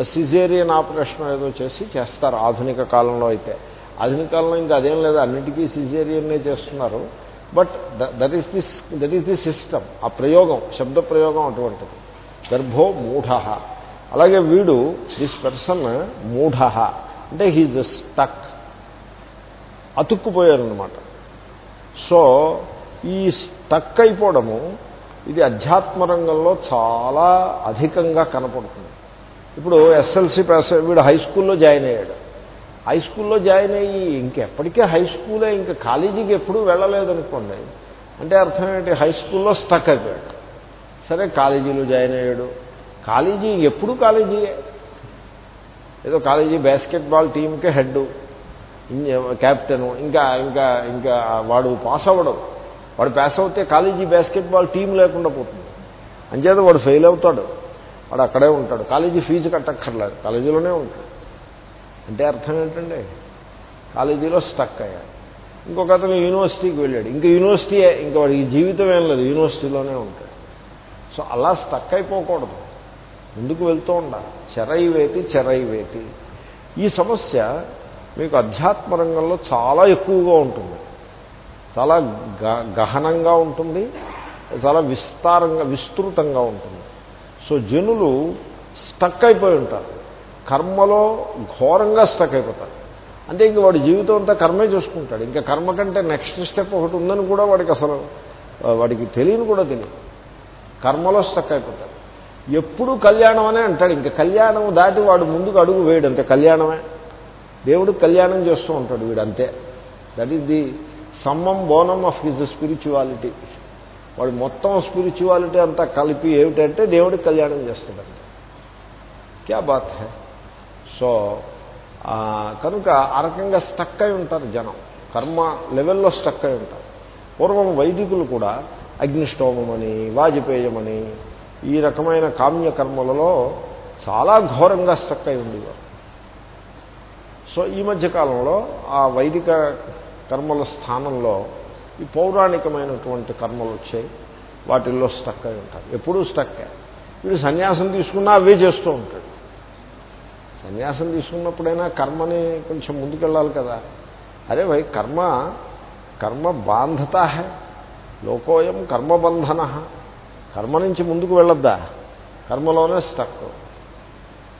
సిజేరియన్ ఆపరేషన్ ఏదో చేసి చేస్తారు ఆధునిక కాలంలో అయితే. ఆధునిక కాలంలో ఇంకా అదేం లేదు అన్నిటికీ సిజేరియన్నే చేస్తున్నారు. But that is this that is the system ఆ ప్రయోగం శబ్ద ప్రయోగం అటువంటిది. గర్భో మూఢ. అలాగే వీడు దిస్ పర్సన్ మూఢ. అంటే హీజ్ స్టక్ అతుక్కుపోయారనమాట సో ఈ స్టక్ అయిపోవడము ఇది అధ్యాత్మ రంగంలో చాలా అధికంగా కనపడుతుంది. ఇప్పుడు ఎస్ఎల్సి పాస్ వీడు హై స్కూల్లో జాయిన్ అయ్యాడు. హై స్కూల్లో జాయిన్ అయ్యి ఇంకెప్పటికే హై స్కూలే ఇంకా కాలేజీకి ఎప్పుడూ వెళ్ళలేదనుకోండి. అంటే అర్థం ఏంటి? హై స్కూల్లో స్టక్ అయిపోయాడు. సరే కాలేజీలో జాయిన్ అయ్యాడు. కాలేజీ ఎప్పుడు కాలేజీయే. ఏదో కాలేజీ బాస్కెట్బాల్ టీంకే హెడ్ కెప్టెను ఇంకా ఇంకా ఇంకా వాడు పాస్ అవ్వడం. వాడు పాస్ అవుతే కాలేజీ బాస్కెట్బాల్ టీం లేకుండా పోతుంది. అంచేత వాడు ఫెయిల్ అవుతాడు. వాడు అక్కడే ఉంటాడు. కాలేజీ ఫీజు కట్టక్కర్లేదు. కాలేజీలోనే ఉంటాడు. అంటే అర్థం ఏంటండి? కాలేజీలో స్టక్ అయ్యాడు. ఇంకొక అతను యూనివర్సిటీకి వెళ్ళాడు. ఇంకా యూనివర్సిటీయే ఇంకా వాడికి జీవితం ఏం లేదు. యూనివర్సిటీలోనే ఉంటాడు. సో అలా స్టక్ అయిపోకూడదు. ముందుకు వెళ్తూ ఉండాలి. చెరైవేతి చెరైవేతి. ఈ సమస్య మీకు అధ్యాత్మ రంగంలో చాలా ఎక్కువగా ఉంటుంది. చాలా గహనంగా ఉంటుంది. చాలా విస్తారంగా విస్తృతంగా ఉంటుంది. సో జనులు స్టక్ అయిపోయి ఉంటారు. కర్మలో ఘోరంగా స్టక్ అయిపోతాడు. అంటే ఇంక వాడి జీవితం అంతా కర్మే చూసుకుంటాడు. ఇంకా కర్మ కంటే నెక్స్ట్ స్టెప్ ఒకటి ఉందని కూడా వాడికి అసలు వాడికి తెలియని కూడా తెలియదు. కర్మలో స్టక్ అయిపోతాడు. ఎప్పుడు కళ్యాణం అనే అంటాడు. ఇంకా కళ్యాణం దాటి వాడు ముందుకు అడుగు వేయడు. అంతే కళ్యాణమే. దేవుడు కళ్యాణం చేస్తూ ఉంటాడు వీడు అంతే. That is the summum bonum of his spirituality వాడు మొత్తం స్పిరిచువాలిటీ అంతా కలిపి ఏమిటంటే దేవుడికి కళ్యాణం చేస్తాడంటే క్యా బాత్ హై? సో కనుక ఆ రకంగా స్టక్ అయి ఉంటారు జనం. కర్మ లెవెల్లో స్టక్ అయి ఉంటారు. పూర్వం వైదికులు కూడా అగ్నిష్టోమని వాజపేయమని ఈ రకమైన కామ్య కర్మలలో చాలా ఘోరంగా స్టక్ అయి ఉండేవారు. సో ఈ మధ్య కాలంలో ఆ వైదిక కర్మల స్థానంలో ఈ పౌరాణికమైనటువంటి కర్మలు వచ్చాయి. వాటిల్లో స్టక్ అయి ఉంటారు. ఎప్పుడూ స్టక్ వీడు సన్యాసం తీసుకున్నా అవే చేస్తూ ఉంటాడు. సన్యాసం తీసుకున్నప్పుడైనా కర్మని కొంచెం ముందుకెళ్ళాలి కదా. అరే భయ్ కర్మ కర్మ బాంధత లోకోయం కర్మబంధన కర్మ నుంచి ముందుకు వెళ్ళొద్దా? కర్మలోనే స్టక్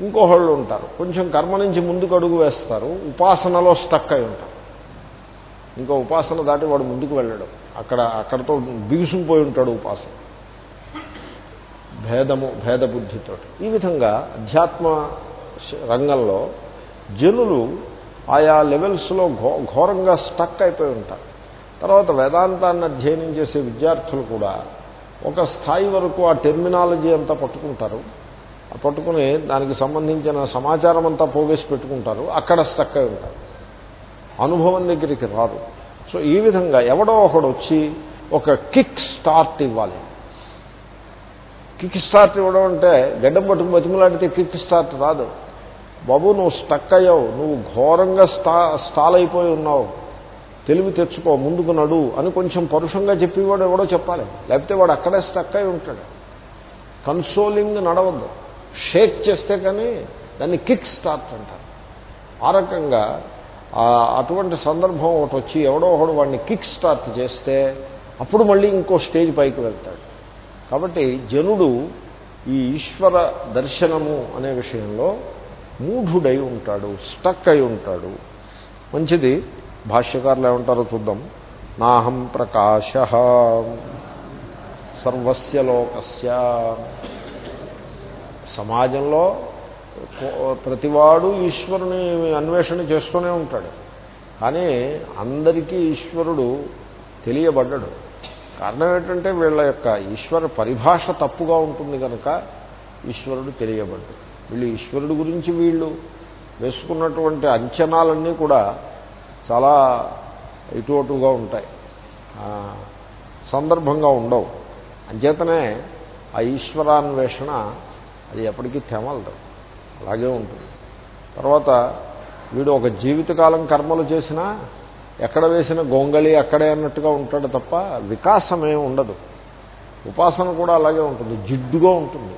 ఇంకోహళ్ళు ఉంటారు. కొంచెం కర్మ నుంచి ముందుకు అడుగు వేస్తారు. ఉపాసనలో స్టక్ అయి ఉంటారు. ఇంకో ఉపాసన దాటి వాడు ముందుకు వెళ్ళడం. అక్కడ అక్కడతో బిగుసుకుపోయి ఉంటాడు ఉపాసన. భేదము భేద బుద్ధితో ఈ విధంగా అధ్యాత్మ రంగంలో జనులు ఆయా లెవెల్స్లో ఘోరంగా స్టక్ అయిపోయి ఉంటారు. తర్వాత వేదాంతాన్ని అధ్యయనం చేసే విద్యార్థులు కూడా ఒక స్థాయి వరకు ఆ టెర్మినాలజీ అంతా పట్టుకుంటారు. పట్టుకుని దానికి సంబంధించిన సమాచారం అంతా పోగేసి పెట్టుకుంటారు. అక్కడ స్టక్ అయి ఉంటారు. అనుభవం దగ్గరికి రాదు. సో ఈ విధంగా ఎవడో ఒకడు వచ్చి ఒక కిక్ స్టార్ట్ ఇవ్వాలి. కిక్ స్టార్ట్ ఇవ్వడం అంటే గడ్డం పట్టుకు బతిమలాడితే కిక్ స్టార్ట్ రాదు. బాబు నువ్వు స్టక్ అయ్యావు. నువ్వు ఘోరంగా స్టా స్టాల్ అయిపోయి ఉన్నావు. తెలివి తెచ్చుకో ముందుకు నడు అని కొంచెం పరుషంగా చెప్పేవాడు ఎవడో చెప్పాలి. లేకపోతే వాడు అక్కడే స్టక్ అయి ఉంటాడు. కన్సోలింగ్ నడవద్దు. షేక్ చేస్తే కానీ దాన్ని కిక్ స్టార్ట్ అంటారు. ఆ రకంగా అటువంటి సందర్భం ఒకటి వచ్చి ఎవడో ఒకడు వాడిని కిక్ స్టార్ట్ చేస్తే అప్పుడు మళ్ళీ ఇంకో స్టేజ్ పైకి వెళ్తాడు. కాబట్టి జనుడు ఈ ఈశ్వర దర్శనము అనే విషయంలో మూఢుడై ఉంటాడు స్టక్ అయి ఉంటాడు. మంచిది. భాష్యకారులు ఏమంటారో చూద్దాం. నాహం ప్రకాశ. సర్వస్య లోకస్య. సమాజంలో ప్రతివాడు ఈశ్వరుని అన్వేషణ చేస్తూనే ఉంటాడు. కానీ అందరికీ ఈశ్వరుడు తెలియబడ్డాడు. కారణం ఏంటంటే వీళ్ళ యొక్క ఈశ్వర పరిభాష తప్పుగా ఉంటుంది కనుక ఈశ్వరుడు తెలియబడ్డాడు. వీళ్ళు ఈశ్వరుడు గురించి వీళ్ళు వేసుకున్నటువంటి అంచనాలన్నీ కూడా చాలా ఇటు అటుగా ఉంటాయి. సందర్భంగా ఉండవు. అంచేతనే ఆ ఈశ్వరాన్వేషణ అది ఎప్పటికీ తెమలదు అలాగే ఉంటుంది. తర్వాత వీడు ఒక జీవితకాలం కర్మలు చేసినా ఎక్కడ వేసిన గొంగళి అక్కడే అన్నట్టుగా ఉంటాడు తప్ప వికాసమే ఉండదు. ఉపాసన కూడా అలాగే ఉంటుంది. జిడ్డుగా ఉంటుంది.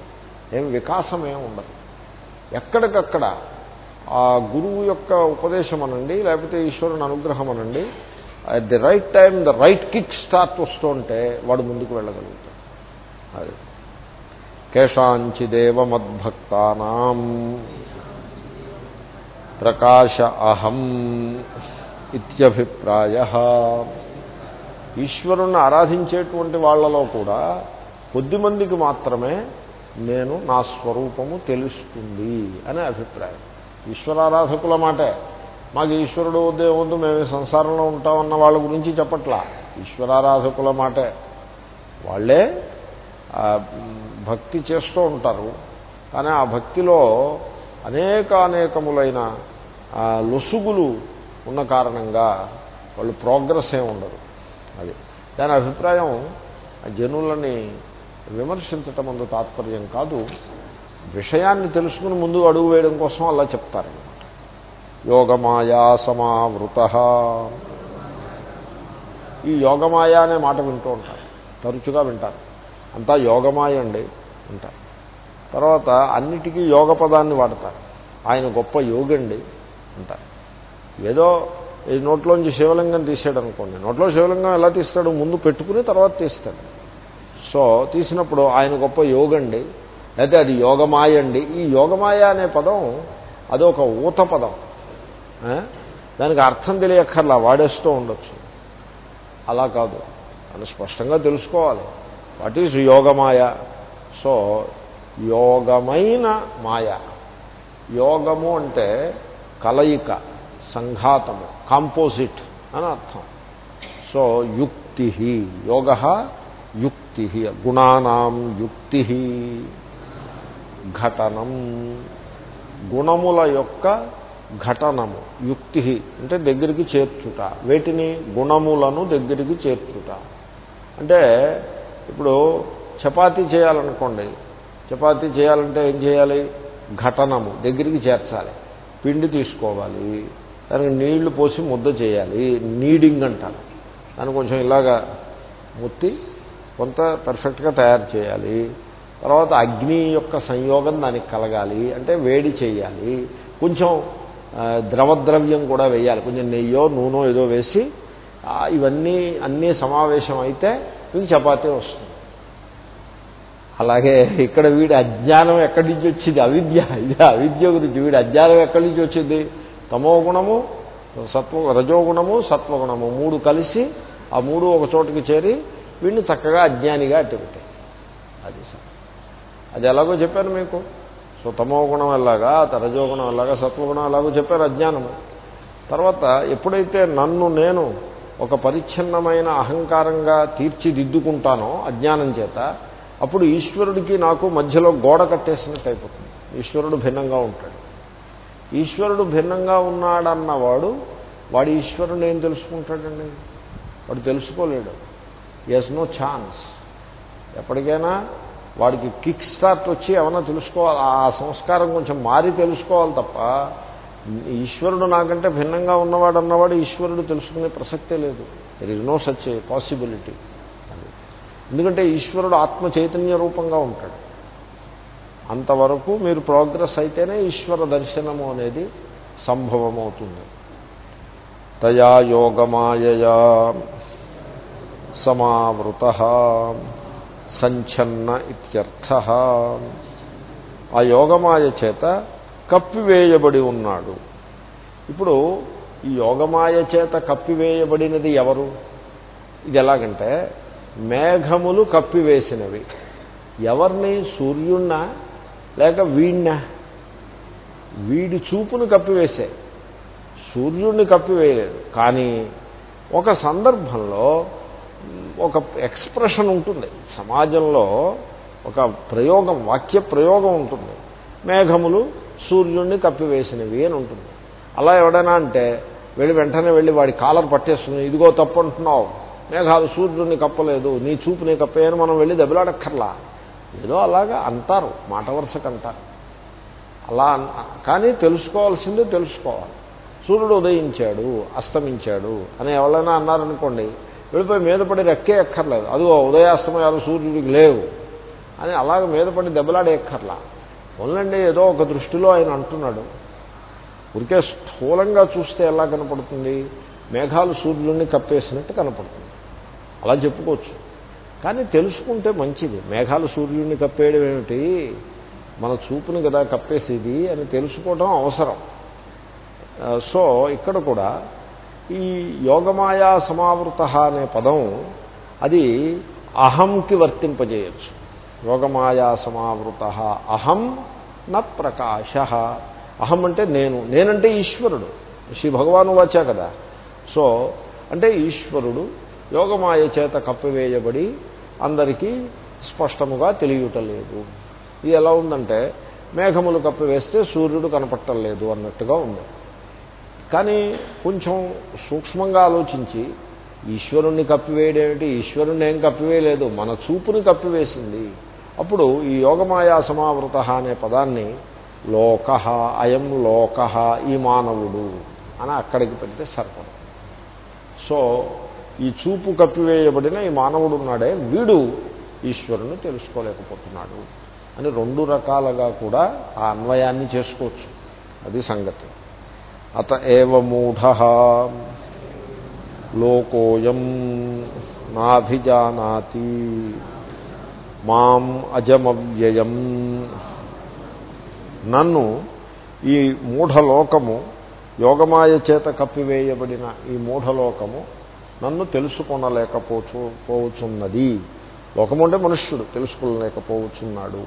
ఏం వికాసమే ఉండదు. ఎక్కడికక్కడ ఆ గురువు యొక్క ఉపదేశం అనండి లేకపోతే ఈశ్వరుని అనుగ్రహం అనండి at the right time the right kick start వస్తుంటే వాడు ముందుకు వెళ్ళగలుగుతాడు. అది. కేషాంచిదేవ మద్భక్తానాం ప్రకాశ అహం ఇత్యభిప్రాయ. ఈశ్వరుణ్ణి ఆరాధించేటువంటి వాళ్ళలో కూడా కొద్దిమందికి మాత్రమే నేను నా స్వరూపము తెలుస్తుంది అనే అభిప్రాయం. ఈశ్వరారాధకుల మాటే. మాకు ఈశ్వరుడు వద్దే వద్దు మేము సంసారంలో ఉంటామన్న వాళ్ళ గురించి చెప్పట్లా. ఈశ్వరారాధకుల మాటే. వాళ్ళే భక్తి చేస్తూ ఉంటారు. కానీ ఆ భక్తిలో అనేక అనేకములైన లొసుగులు ఉన్న కారణంగా వాళ్ళు ప్రోగ్రెస్ ఏమి ఉండదు. అది. దాని అభిప్రాయం జనులని విమర్శించటం అందు తాత్పర్యం కాదు. విషయాన్ని తెలుసుకుని ముందు అడుగు వేయడం కోసం అలా చెప్తారనమాట యోగమాయా సమావృత. ఈ యోగమాయ అనే మాట వింటూ ఉంటారు. తరచుగా వింటారు. అంతా యోగమాయ అండి అంటారు. తర్వాత అన్నిటికీ యోగ పదాన్ని వాడతారు. ఆయన గొప్ప యోగండి అంటారు. ఏదో ఈ నోట్లోంచి శివలింగం తీసాడు అనుకోండి నోట్లో శివలింగం ఎలా తీస్తాడు? ముందు పెట్టుకుని తర్వాత తీస్తాడు. సో తీసినప్పుడు ఆయన గొప్ప యోగండి. అయితే అది యోగమాయ అండి. ఈ యోగమాయ అనే పదం అదొక ఊత పదం. దానికి అర్థం తెలియక్కర్లా వాడేస్తూ ఉండొచ్చు. అలా కాదు. అని స్పష్టంగా తెలుసుకోవాలి. What is Yogamaya? సో యోగమైన మాయ. యోగము అంటే కలయిక సంఘాతము కాంపోజిట్ అని అర్థం. సో యుక్తి యోగ యుక్తి. గుణానాం యుక్తి. ఘటనం గుణముల యొక్క ఘటనము యుక్తి అంటే దగ్గరికి చేర్చుట వేటిని గుణములను దగ్గరికి చేర్చుట. అంటే ఇప్పుడు చపాతీ చేయాలనుకోండి చపాతీ చేయాలంటే ఏం చేయాలి? ఘటనము దగ్గరికి చేర్చాలి. పిండి తీసుకోవాలి దానికి నీళ్ళు పోసి ముద్ద చేయాలి నీడింగ్ అంటారు. దాన్ని కొంచెం ఇలాగా ముత్తి కొంత పర్ఫెక్ట్గా తయారు చేయాలి. తర్వాత అగ్ని యొక్క సంయోగం దానికి కలగాలి. అంటే వేడి చేయాలి. కొంచెం ద్రవద్రవ్యం కూడా వేయాలి. కొంచెం నెయ్యో నూనె ఏదో వేసి ఇవన్నీ అన్నీ సమావేశం అయితే మీకు చపాతీ వస్తుంది. అలాగే ఇక్కడ వీడి అజ్ఞానం ఎక్కడి నుంచి వచ్చింది? అవిద్య. ఇది అవిద్య గురించి. వీడి అజ్ఞానం ఎక్కడి నుంచి వచ్చింది? తమో గుణము సత్వ రజోగుణము సత్వగుణము మూడు కలిసి ఆ మూడు ఒక చోటుకి చేరి వీడిని చక్కగా అజ్ఞానిగా అట్టబెట్టాయి అది అది ఎలాగో చెప్పాను మీకు? సుతమో గుణం ఎలాగా తరజోగుణం ఎలాగా సత్వగుణం ఎలాగో చెప్పారు అజ్ఞానము తర్వాత ఎప్పుడైతే నన్ను నేను ఒక పరిచ్ఛిన్నమైన అహంకారంగా తీర్చిదిద్దుకుంటానో అజ్ఞానం చేత అప్పుడు ఈశ్వరుడికి నాకు మధ్యలో గోడ కట్టేసినట్టు అయిపోతుంది. ఈశ్వరుడు భిన్నంగా ఉంటాడు. ఈశ్వరుడు భిన్నంగా ఉన్నాడన్నవాడు వాడు ఈశ్వరుడు ఏం తెలుసుకుంటాడండి? వాడు తెలుసుకోలేడు. ఎస్ నో ఛాన్స్ ఎప్పటికైనా వాడికి కిక్ స్టార్ట్ వచ్చి ఏమన్నా తెలుసుకోవాలి ఆ సంస్కారం కొంచెం మారి తెలుసుకోవాలి తప్ప ఈశ్వరుడు నాకంటే భిన్నంగా ఉన్నవాడు అన్నవాడు ఈశ్వరుడు తెలుసుకునే ప్రసక్తే లేదు. There is no such possibility ఎందుకంటే ఈశ్వరుడు ఆత్మ చైతన్య రూపంగా ఉంటాడు. అంతవరకు మీరు ప్రోగ్రెస్ అయితేనే ఈశ్వర దర్శనము అనేది సంభవమవుతుంది. తయా యోగమాయయా సమావృత సంచన్న ఇత్యర్థ. ఆ యోగమాయ చేత కప్పివేయబడి ఉన్నాడు. ఇప్పుడు ఈ యోగమాయ చేత కప్పివేయబడినది ఎవరు? ఇది ఎలాగంటే మేఘములు కప్పివేసినవి. ఎవరిని? సూర్యున్నా లేక వీణ్ణా? వీడి చూపును కప్పివేశాయి. సూర్యుడిని కప్పివేయలేదు. కానీ ఒక సందర్భంలో ఒక ఎక్స్ప్రెషన్ ఉంటుంది. సమాజంలో ఒక ప్రయోగం వాక్య ప్రయోగం ఉంటుంది. మేఘములు సూర్యుడిని కప్పివేసినవి అని ఉంటుంది. అలా ఎవడైనా అంటే వెళ్ళి వెంటనే వెళ్ళి వాడి కాలర్ పట్టేస్తుంది. ఇదిగో తప్పు అంటున్నావు. మేఘాలు సూర్యుడిని కప్పలేదు. నీ చూపుని కప్పేయని మనం వెళ్ళి దెబ్బలాడక్కర్లా. ఏదో అలాగా అంటారు. మాట వరుసకు అంటారు అలా కానీ తెలుసుకోవాల్సిందే తెలుసుకోవాలి. సూర్యుడు ఉదయించాడు అస్తమించాడు అని ఎవరైనా అన్నారనుకోండి వెళ్ళిపోయి మీద పడి రెక్కే ఎక్కర్లేదు. అది ఉదయాస్తమయాలు సూర్యుడికి లేవు. అని అలాగ మీద పడి దెబ్బలాడే ఎక్కర్లా. ఓన్లండి ఏదో ఒక దృష్టిలో ఆయన అంటున్నాడు. ఉరికే స్థూలంగా చూస్తే ఎలా కనపడుతుంది? మేఘాలు సూర్యుడిని కప్పేసినట్టు కనపడుతుంది. అలా చెప్పుకోవచ్చు. కానీ తెలుసుకుంటే మంచిది. మేఘాలు సూర్యుడిని కప్పేయడం ఏమిటి? మన చూపును కదా కప్పేసేది అని తెలుసుకోవడం అవసరం. సో ఇక్కడ కూడా ఈ యోగమాయా సమావృత అనే పదం అది అహంకి వర్తింపజేయచ్చు. యోగమాయా సమావృత అహం న ప్రకాశ. అహం అంటే నేను నేనంటే ఈశ్వరుడు. శ్రీ భగవాను వాచా కదా. సో అంటే ఈశ్వరుడు యోగమాయ చేత కప్పివేయబడి అందరికీ స్పష్టముగా తెలియటలేదు. ఇది ఎలా ఉందంటే మేఘములు కప్పివేస్తే సూర్యుడు కనపట్టలేదు అన్నట్టుగా ఉంది. కానీ కొంచెం సూక్ష్మంగా ఆలోచించి ఈశ్వరుణ్ణి కప్పివేయడేమిటి? ఈశ్వరుణ్ణి ఏం కప్పివేయలేదు? మన చూపుని కప్పివేసింది. అప్పుడు ఈ యోగమాయా సమావృత అనే పదాన్ని లోక అయం లోక ఈ మానవుడు అని అక్కడికి పెడితే సరిపడు సో ఈ చూపు కప్పివేయబడిన ఈ మానవుడు ఉన్నాడే వీడు ఈశ్వరుని తెలుసుకోలేకపోతున్నాడు అని రెండు రకాలుగా కూడా ఆ అన్వయాన్ని చేసుకోవచ్చు. అది సంగతి. అత ఏవ మూఢ. లోకోయం నాభిజానాతి. మాం అజమవ్యయం. నన్ను ఈ మూఢలోకము యోగమాయ చేత కప్పివేయబడిన ఈ మూఢలోకము నన్ను తెలుసుకొనలేకపోచు పోవచ్చున్నది లోకము అంటే మనుష్యుడు తెలుసుకోలేకపోవచ్చున్నాడు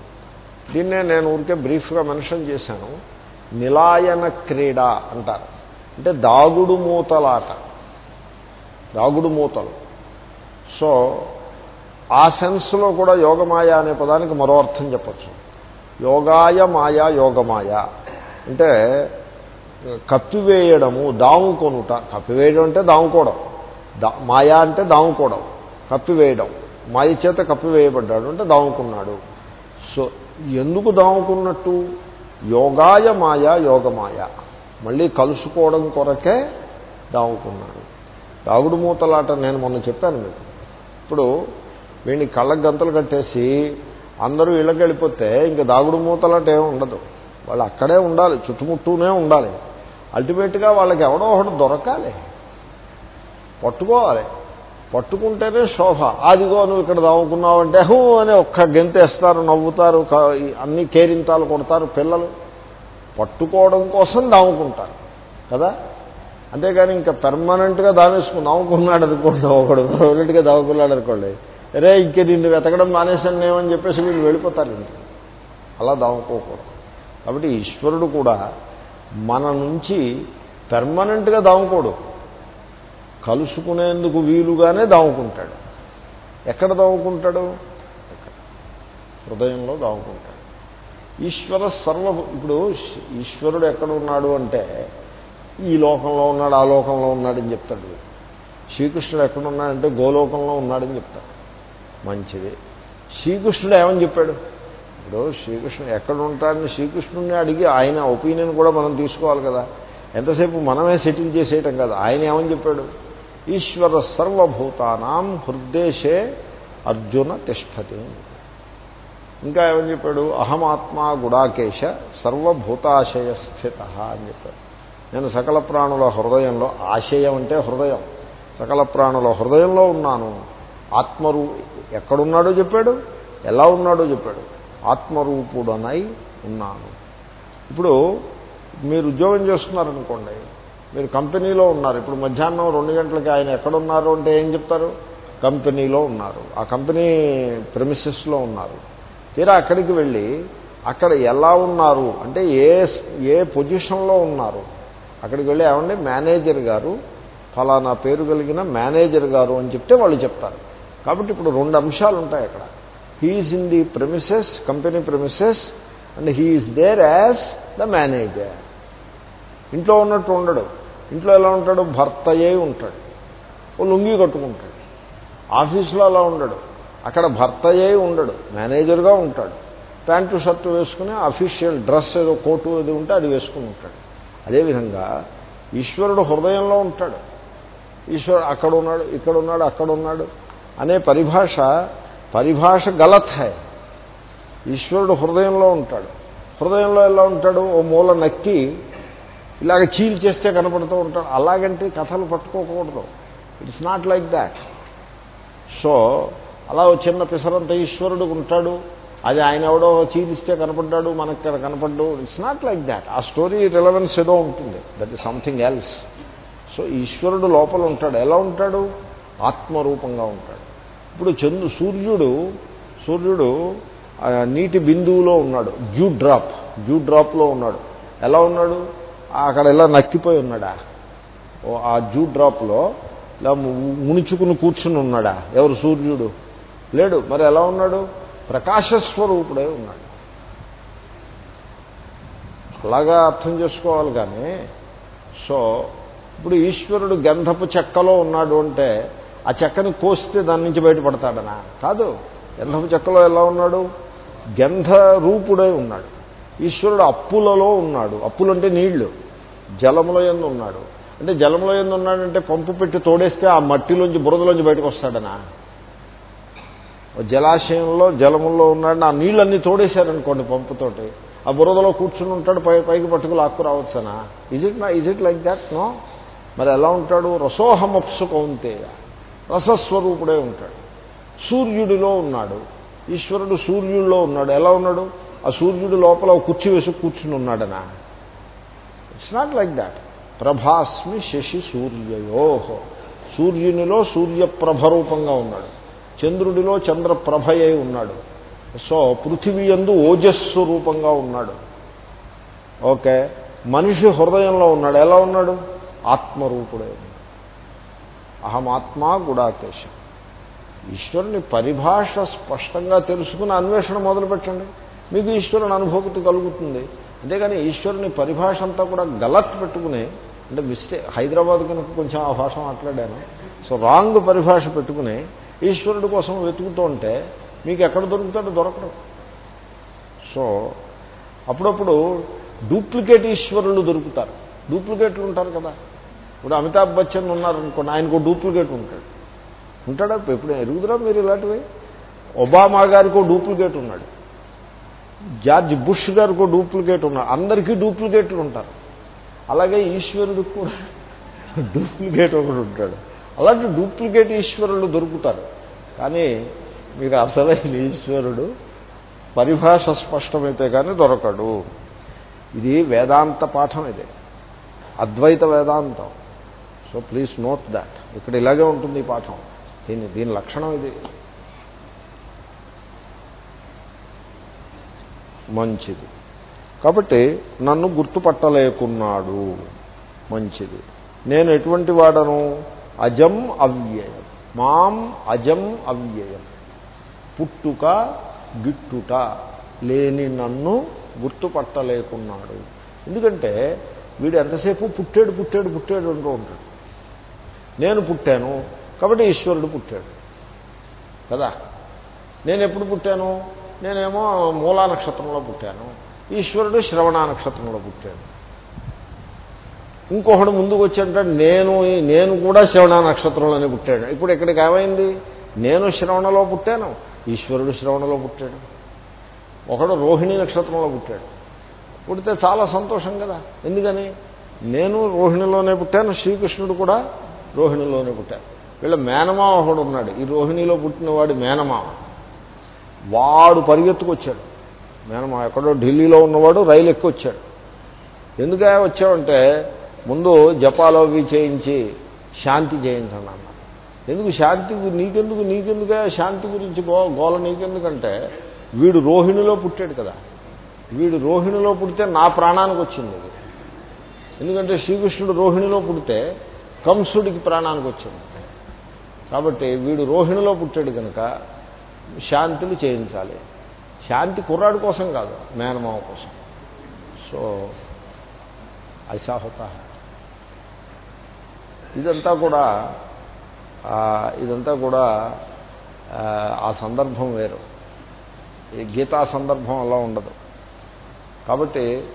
దీన్నే నేను ఊరికే బ్రీఫ్గా మెన్షన్ చేశాను. నిలాయన క్రీడ అంటారు. అంటే దాగుడు మూతలాట. దాగుడు మూతలు. సో ఆ సెన్స్లో కూడా యోగమాయ అనే పదానికి మరో అర్థం చెప్పచ్చు. యోగాయ మాయా యోగమాయ. అంటే కప్పివేయడము దాముకొనుట కప్పివేయడం అంటే దాముకోవడం దా మాయా అంటే దాముకోవడం కప్పివేయడం మాయ చేత కప్పివేయబడ్డాడు అంటే దాముకున్నాడు సో ఎందుకు దాముకున్నట్టు యోగాయ మాయా యోగమాయ. మళ్ళీ కలుసుకోవడం కొరకే దాముకున్నాడు. దాగుడు మూతలాట నేను మొన్న చెప్పాను మీకు. ఇప్పుడు వీడిని కళ్ళకు గంతలు కట్టేసి అందరూ ఇళ్ళకి వెళ్ళిపోతే ఇంకా దాగుడు మూతలాట ఏమి ఉండదు. వాళ్ళు అక్కడే ఉండాలి చుట్టుముట్టూనే ఉండాలి. అల్టిమేట్గా వాళ్ళకి ఎవడో ఒకటి దొరకాలి. పట్టుకోవాలి. పట్టుకుంటేనే శోభ. అదిగో నువ్వు ఇక్కడ దాముకున్నావంటే హూ అని ఒక్క గెంతేస్తారు నవ్వుతారు అన్ని కేరింతాలు కొడతారు పిల్లలు. పట్టుకోవడం కోసం దాముకుంటారు. కదా? అంతేగాని ఇంకా పెర్మనెంట్గా దామేసుకుని దాముకున్నాడు అనుకోండి ఒకడు పర్మనెంట్గా దాముకున్నాడు అనుకోండి. రే ఇంకే నిన్ను వెతకడం మానేశాను ఏమని చెప్పేసి వీళ్ళు వెళ్ళిపోతారు ఇంక అలా దాముకోకూడదు. కాబట్టి ఈశ్వరుడు కూడా మన నుంచి పెర్మనెంట్గా దాముకోడు. కలుసుకునేందుకు వీలుగానే దాముకుంటాడు ఎక్కడ దాముకుంటాడు హృదయంలో దాముకుంటాడు ఈశ్వర సర్వ ఇప్పుడు ఈశ్వరుడు ఎక్కడ ఉన్నాడు అంటే ఈ లోకంలో ఉన్నాడు ఆ లోకంలో ఉన్నాడని చెప్తాడు. శ్రీకృష్ణుడు ఎక్కడున్నాడంటే గోలోకంలో ఉన్నాడని చెప్తాడు. మంచిది. శ్రీకృష్ణుడు ఏమని చెప్పాడు? ఇప్పుడు శ్రీకృష్ణుడు ఎక్కడ ఉంటాడని శ్రీకృష్ణుడిని అడిగి ఆయన ఒపీనియన్ కూడా మనం తీసుకోవాలి కదా. ఎంతసేపు మనమే సెటిల్ చేసేయటం కదా. ఆయన ఏమని చెప్పాడు? ఈశ్వర సర్వభూతానాం హృద్దేశే అర్జున తిష్టతి. ఇంకా ఏమని చెప్పాడు? అహమాత్మా గుడాకేశ సర్వభూతాశయ స్థిత అని చెప్పాడు. నేను సకల ప్రాణుల హృదయంలో ఆశయం అంటే హృదయం. సకల ప్రాణుల హృదయంలో ఉన్నాను. ఆత్మరు ఎక్కడున్నాడో చెప్పాడు? ఎలా ఉన్నాడో చెప్పాడు? ఆత్మరూపుడనై ఉన్నాను. ఇప్పుడు మీరు ఉద్యోగం చేస్తున్నారనుకోండి మీరు కంపెనీలో ఉన్నారు. ఇప్పుడు మధ్యాహ్నం రెండు గంటలకి ఆయన ఎక్కడున్నారు అంటే ఏం చెప్తారు? కంపెనీలో ఉన్నారు. ఆ కంపెనీ ప్రెమిసెస్లో ఉన్నారు. తీరా అక్కడికి వెళ్ళి అక్కడ ఎలా ఉన్నారు? అంటే ఏ ఏ పొజిషన్లో ఉన్నారు? అక్కడికి వెళ్ళి ఏమండి? మేనేజర్ గారు ఫలానా పేరు కలిగిన మేనేజర్ గారు అని చెప్తే వాళ్ళు చెప్తారు. కాబట్టి ఇప్పుడు రెండు అంశాలు ఉంటాయి అక్కడ. He is in the premises company premises and he is there as the manager ఇంట్లో ఉన్నట్టు ఉండడు. ఇంట్లో ఎలా ఉంటాడు? భర్త అయ్యే ఉంటాడు. ఓ లుంగి కట్టుకుంటాడు. ఆఫీసులో అలా ఉండడు. అక్కడ భర్త అయ్యే ఉండడు. మేనేజర్గా ఉంటాడు. ప్యాంటు షర్టు వేసుకుని అఫీషియల్ డ్రెస్ ఏదో కోటు ఏదో ఉంటే అది వేసుకుని ఉంటాడు. అదేవిధంగా ఈశ్వరుడు హృదయంలో ఉంటాడు. ఈశ్వరుడు అక్కడ ఉన్నాడు ఇక్కడ ఉన్నాడు అక్కడ ఉన్నాడు అనే పరిభాష పరిభాష గలత్ హై. ఈశ్వరుడు హృదయంలో ఉంటాడు. హృదయంలో ఎలా ఉంటాడు? ఓ మూల నక్కి ఇలాగ చీల్ చేస్తే కనపడుతూ ఉంటాడు అలాగంటే కథలు పట్టుకోకూడదు. It's not like that so అలా ఓ చిన్న పిసరంత ఈశ్వరుడు ఉంటాడు. అది ఆయన ఎవడో చీలిస్తే కనపడ్డాడు మనకి ఇక్కడ కనపడ్డు. ఇట్స్ నాట్ లైక్ దాట్ ఆ స్టోరీ రిలవెన్స్ ఏదో ఉంటుంది. That is something else so ఈశ్వరుడు లోపల ఉంటాడు. ఎలా ఉంటాడు? ఆత్మరూపంగా ఉంటాడు. ఇప్పుడు చంద్రు సూర్యుడు సూర్యుడు నీటి బిందువులో ఉన్నాడు. జూ డ్రాప్ జూ డ్రాప్లో ఉన్నాడు. ఎలా ఉన్నాడు? అక్కడ ఇలా నక్కిపోయి ఉన్నాడా? ఓ ఆ జూ డ్రాప్లో ఇలా మునుచుకుని కూర్చుని ఉన్నాడా? ఎవరు సూర్యుడు? లేడు. మరి ఎలా ఉన్నాడు? ప్రకాశస్వరూపుడై ఉన్నాడు. అలాగా అర్థం చేసుకోవాలి కానీ సో ఇప్పుడు ఈశ్వరుడు గంధపు చెక్కలో ఉన్నాడు అంటే ఆ చెక్కని కోస్తే దాని నుంచి బయటపడతాడనా? కాదు. గంధపు చెక్కలో ఎలా ఉన్నాడు? గంధ రూపుడై ఉన్నాడు. ఈశ్వరుడు అప్పులలో ఉన్నాడు. అప్పులు అంటే నీళ్ళు. జలముల ఎందు ఉన్నాడు. అంటే జలములో ఎందు ఉన్నాడంటే పంపు పెట్టి తోడేస్తే ఆ మట్టిలోంచి బురదలోంచి బయటకు వస్తాడనా? జలాశయంలో జలముల్లో ఉన్నాడు ఆ నీళ్ళన్నీ తోడేశారనుకోండి పంపుతోటి. ఆ బురదలో కూర్చుని ఉంటాడు పై పైకి పట్టుకు లాక్కు రావచ్చనా? ఇజ్ ఇట్ నా is it like that no మరి ఎలా ఉంటాడు? రసోహమప్సు కౌంతేయ. రసస్వరూపుడే ఉంటాడు. సూర్యుడిలో ఉన్నాడు. ఈశ్వరుడు సూర్యుడిలో ఉన్నాడు. ఎలా ఉన్నాడు? ఆ సూర్యుడి లోపల ఒక కుర్చీ వేసి కూర్చుని ఉన్నాడనా? ఇట్స్ నాట్ లైక్ దాట్ ప్రభాస్మి శశి సూర్యయో. సూర్యునిలో సూర్యప్రభ రూపంగా ఉన్నాడు. చంద్రుడిలో చంద్రప్రభయై ఉన్నాడు. సో పృథివీ యందు ఓజస్సు రూపంగా ఉన్నాడు. ఓకే. మనిషి హృదయంలో ఉన్నాడు. ఎలా ఉన్నాడు? ఆత్మరూపుడే అహమాత్మా గుడాకేశం. ఈశ్వరుని పరిభాష స్పష్టంగా తెలుసుకుని అన్వేషణ మొదలుపెట్టండి. మీకు ఈశ్వరుని అనుభూతి కలుగుతుంది. అంతేగాని ఈశ్వరుని పరిభాష అంతా కూడా గలత్ పెట్టుకుని అంటే మిస్టేక్ హైదరాబాద్ కనుక కొంచెం ఆ భాష మాట్లాడాను. సో రాంగ్ పరిభాష పెట్టుకుని ఈశ్వరుడు కోసం వెతుకుతూ ఉంటే మీకు ఎక్కడ దొరుకుతాడో దొరకడం. సో అప్పుడప్పుడు డూప్లికేట్ ఈశ్వరులు దొరుకుతారు. డూప్లికేట్లు ఉంటారు కదా. ఇప్పుడు అమితాబ్ బచ్చన్ ఉన్నారనుకోండి ఆయనకు డూప్లికేట్ ఉంటాడు. ఉంటాడా? ఎప్పుడు ఎరుగుదరా మీరు ఇలాంటివి? ఒబామా గారికి డూప్లికేట్ ఉన్నాడు. జార్జ్ బుష్ గారికి డూప్లికేట్ ఉన్నారు. అందరికీ డూప్లికేట్లు ఉంటారు. అలాగే ఈశ్వరుడికి కూడా డూప్లికేట్ ఒకడు ఉంటాడు. అలాంటి డూప్లికేట్ ఈశ్వరులు దొరుకుతారు. కానీ మీకు అసలైన ఈశ్వరుడు పరిభాష స్పష్టమైతే కానీ దొరకడు. ఇది వేదాంత పాఠం ఇది. అద్వైత వేదాంతం. So please note that. ఇక్కడ ఇలాగే ఉంటుంది ఈ పాఠం. దీని దీని లక్షణం ఇది. మంచిది. కాబట్టి నన్ను గుర్తుపట్టలేకున్నాడు. మంచిది. నేను ఎటువంటి వాడను? అజం అవ్యయం. మాం అజం అవ్యయం. పుట్టుక గిట్టుట లేని నన్ను గుర్తుపట్టలేకున్నాడు. ఎందుకంటే వీడు ఎంతసేపు పుట్టాడు పుట్టాడు పుట్టాడు అంటూ ఉంటాడు. నేను పుట్టాను కాబట్టి ఈశ్వరుడు పుట్టాడు. కదా? నేను ఎప్పుడు పుట్టాను? నేనేమో మూలా నక్షత్రంలో పుట్టాను. ఈశ్వరుడు శ్రవణ నక్షత్రంలో పుట్టాడు. ఇంకొకడు ముందుకు వచ్చాడంటే నేను నేను కూడా శ్రవణ నక్షత్రంలోనే పుట్టాడు ఇప్పుడు ఇక్కడికి ఏమైంది? నేను శ్రవణలో పుట్టాను ఈశ్వరుడు శ్రవణలో పుట్టాడు. ఒకడు రోహిణి నక్షత్రంలో పుట్టాడు. పుడితే చాలా సంతోషం కదా. ఎందుకని? నేను రోహిణిలోనే పుట్టాను శ్రీకృష్ణుడు కూడా రోహిణిలోనే పుట్టాను వీళ్ళ మేనమావ ఒకడు ఉన్నాడు. ఈ రోహిణిలో పుట్టినవాడు మేనమావ వాడు పరిగెత్తుకొచ్చాడు. నేను మా ఎక్కడో ఢిల్లీలో ఉన్నవాడు రైలు ఎక్కువ వచ్చాడు ఎందుకే వచ్చావంటే ముందు జపాలో అవి చేయించి శాంతి చేయించండి అన్న ఎందుకు శాంతి నీకెందుకు నీకెందుకే శాంతి గురించి గో గోల నీకెందుకంటే వీడు రోహిణిలో పుట్టాడు కదా. వీడు రోహిణిలో పుడితే నా ప్రాణానికి వచ్చింది ఇది ఎందుకంటే శ్రీకృష్ణుడు రోహిణిలో పుడితే కంసుడికి ప్రాణానికి వచ్చింది. కాబట్టి వీడు రోహిణిలో పుట్టాడు కనుక శాంతిని చేయించాలి. శాంతి కుర్రాడి కోసం కాదు మేనమామ కోసం. సో ఐసా హోతా ఇదంతా కూడా ఇదంతా కూడా ఆ, సందర్భం వేరు. ఈ గీతా సందర్భం అలా ఉండదు. కాబట్టి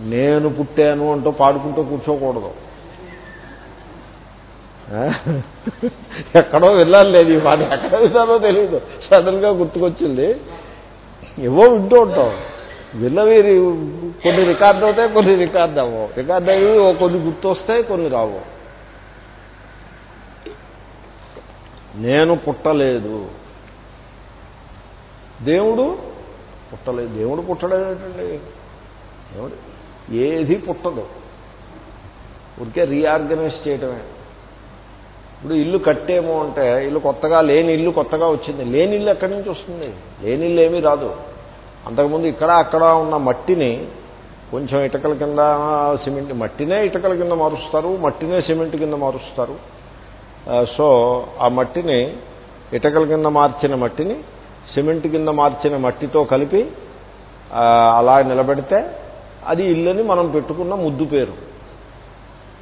నేను పుట్టాను అంటూ పాడుకుంటూ కూర్చోకూడదు. ఎక్కడో వెళ్ళాలి లేదు ఈ మాట ఎక్కడ విన్నానో తెలియదు సడన్గా గుర్తుకొచ్చింది. ఏవో వింటూ ఉంటాం. విన్నవి కొన్ని రికార్డు అవుతాయి కొన్ని రికార్డు అవ్వవు. రికార్డు అయ్యి ఓ కొన్ని గుర్తొస్తాయి కొన్ని రావు. నేను పుట్టలేదు. దేవుడు పుట్టలేదు. దేవుడు పుట్టడం ఏంటండి? దేవుడు ఏది పుట్టదు. ఊరికే రీఆర్గనైజ్ చేయటమే. ఇప్పుడు ఇల్లు కట్టేమో అంటే ఇల్లు కొత్తగా లేని ఇల్లు కొత్తగా వచ్చింది. లేని ఇల్లు ఎక్కడి నుంచి వస్తుంది? లేని ఇల్లు ఏమీ రాదు. అంతకుముందు ఇక్కడ అక్కడ ఉన్న మట్టిని కొంచెం ఇటకల కింద సిమెంట్ మట్టినే ఇటకల కింద మారుస్తారు మట్టినే సిమెంట్ కింద మారుస్తారు. సో ఆ మట్టిని ఇటకల కింద మార్చిన మట్టిని సిమెంట్ కింద మార్చిన మట్టితో కలిపి అలా నిలబెడితే అది ఇల్లుని మనం పెట్టుకున్న ముద్దు పేరు.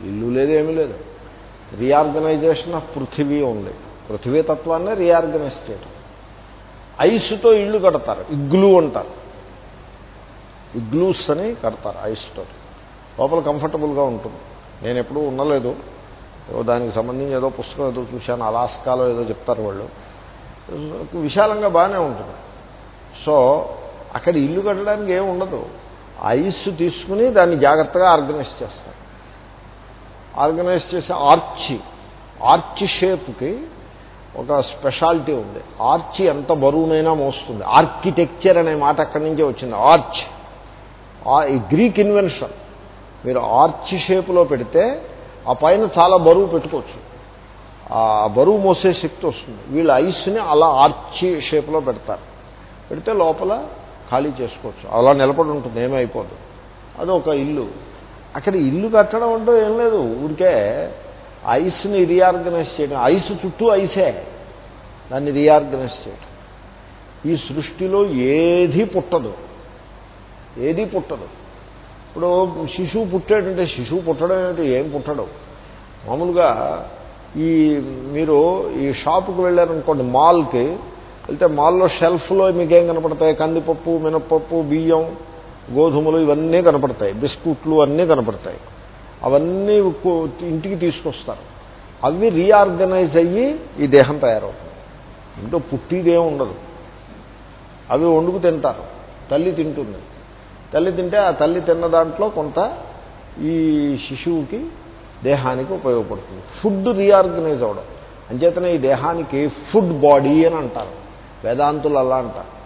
ఇల్లు లేదు ఏమీ లేదు. రీఆర్గనైజేషన్ ఆఫ్ పృథివీ ఉంది పృథివీ తత్వాన్ని రీఆర్గనైజ్ చేయడం ఐస్తో ఇళ్ళు కడతారు ఇగ్లూ అంటారు. ఇగ్లూస్ అని కడతారు ఐస్తో. లోపల కంఫర్టబుల్గా ఉంటుంది. నేను ఎప్పుడూ ఉండలేదు దానికి సంబంధించి ఏదో పుస్తకం ఏదో చూశాను అలాస్కాలో ఏదో చెప్తారు వాళ్ళు. విశాలంగా బాగానే ఉంటుంది. సో అక్కడ ఇల్లు కట్టడానికి ఏమి ఉండదు. ఐస్ తీసుకుని దాన్ని జాగ్రత్తగా ఆర్గనైజ్ చేస్తారు. ఆర్గనైజ్ చేసే ఆర్చి ఆర్చి షేప్కి ఒక స్పెషాలిటీ ఉంది. ఆర్చి ఎంత బరువునైనా మోస్తుంది. ఆర్కిటెక్చర్ అనే మాట అక్కడి నుంచే వచ్చింది. ఆర్చ్. ఈ గ్రీక్ ఇన్వెన్షన్. మీరు ఆర్చ్ షేప్లో పెడితే ఆ పైన చాలా బరువు పెట్టుకోవచ్చు. ఆ బరువు మోసే శక్తి వస్తుంది. వీళ్ళు ఐస్ని అలా ఆర్చి షేప్లో పెడతారు. పెడితే లోపల ఖాళీ చేసుకోవచ్చు. అలా నిలబడి ఉంటుంది. ఏమైపోదు. అది ఒక ఇల్లు. అక్కడ ఇల్లు కట్టడం అంటూ ఏం లేదు. ఊరికే ఐస్ని రీఆర్గనైజ్ చేయడం. ఐస్ చుట్టూ ఐసే. దాన్ని రీఆర్గనైజ్ చేయడం. ఈ సృష్టిలో ఏది పుట్టదు. ఏది పుట్టదు. ఇప్పుడు శిశువు పుట్టాడంటే శిశువు పుట్టడం ఏంటి ఏం పుట్టడు. మామూలుగా ఈ మీరు ఈ షాపుకి వెళ్ళారనుకోండి మాల్కి వెళ్తే మాల్లో షెల్ఫ్లో మీకేం కనపడతాయి? కందిపప్పు మినప్పప్పు బియ్యం గోధుమలు ఇవన్నీ కనపడతాయి బిస్కుట్లు అన్నీ కనపడతాయి. అవన్నీ ఇంటికి తీసుకొస్తారు. అవి రీఆర్గనైజ్ అయ్యి ఈ దేహం తయారవుతుంది. ఇంట్లో పుట్టిదే ఉండదు. అవి వండుకు తింటారు. తల్లి తింటుంది. తల్లి తింటే ఆ తల్లి తిన్న దాంట్లో కొంత ఈ శిశువుకి దేహానికి ఉపయోగపడుతుంది. ఫుడ్ రీఆర్గనైజ్ అవడం. అంచేతనే ఈ దేహానికి ఫుడ్ బాడీ అని అంటారు. వేదాంతులు అలా అంటారు.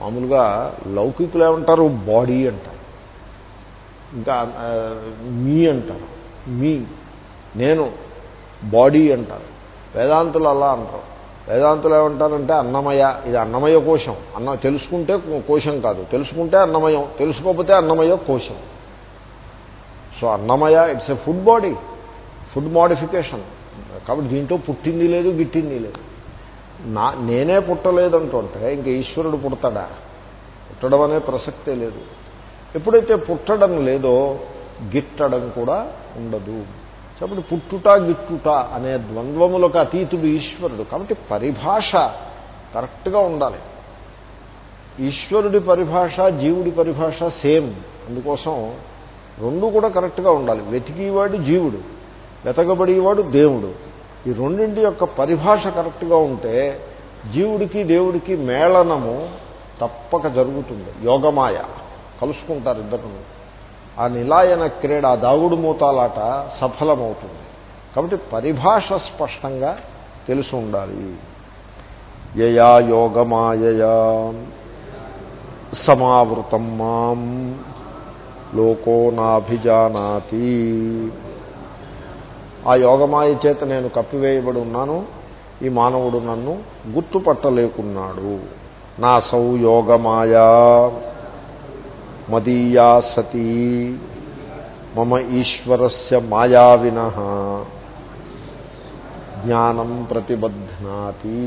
మామూలుగా లౌకికులు ఏమంటారు బాడీ అంటారు. ఇంకా మీ అంటారు. మీ నేను బాడీ అంటారు. వేదాంతులు అలా అంటారు. వేదాంతులు ఏమంటారంటే అన్నమయ ఇది అన్నమయ కోశం. అన్న తెలుసుకుంటే కోశం కాదు. తెలుసుకుంటే అన్నమయం తెలుసుకోకపోతే అన్నమయ కోశం. So Annamayya it's a food body food modification. కాబట్టి దీంట్లో పుట్టింది లేదు గిట్టింది లేదు. నా నేనే పుట్టలేదంటుంటే ఇంక ఈశ్వరుడు పుడతాడా? పుట్టడం అనే ప్రసక్తే లేదు. ఎప్పుడైతే పుట్టడం లేదో గిట్టడం కూడా ఉండదు. కాబట్టి పుట్టుట గిట్టుట అనే ద్వంద్వములకు అతీతుడు ఈశ్వరుడు. కాబట్టి పరిభాష కరెక్ట్గా ఉండాలి. ఈశ్వరుడి పరిభాష జీవుడి పరిభాష సేమ్. అందుకోసం రెండు కూడా కరెక్ట్గా ఉండాలి. వెతికివాడు జీవుడు వెతకబడేవాడు దేవుడు. ఈ రెండింటి యొక్క పరిభాష కరెక్ట్గా ఉంటే జీవుడికి దేవుడికి మేళనము తప్పక జరుగుతుంది. యోగమాయ. కలుసుకుంటారు ఇద్దరు ఆ నిలాయన క్రీడ ఆ దాగుడు మూతాలాట సఫలమవుతుంది. కాబట్టి పరిభాష స్పష్టంగా తెలిసి ఉండాలి. యయా యోగమాయయా సమావృతం మాం లోకో నాభిజానాతి. ఆ యోగమాయ చేత నేను కప్పివేయబడి ఉన్నాను. ఈ మానవుడు నన్ను గుర్తుపట్టలేకున్నాడు. నా సౌ యోగమాయా మదీయా సతీ మమ ఈశ్వరస్య మాయావిన జ్ఞానం ప్రతిబధ్నాతి.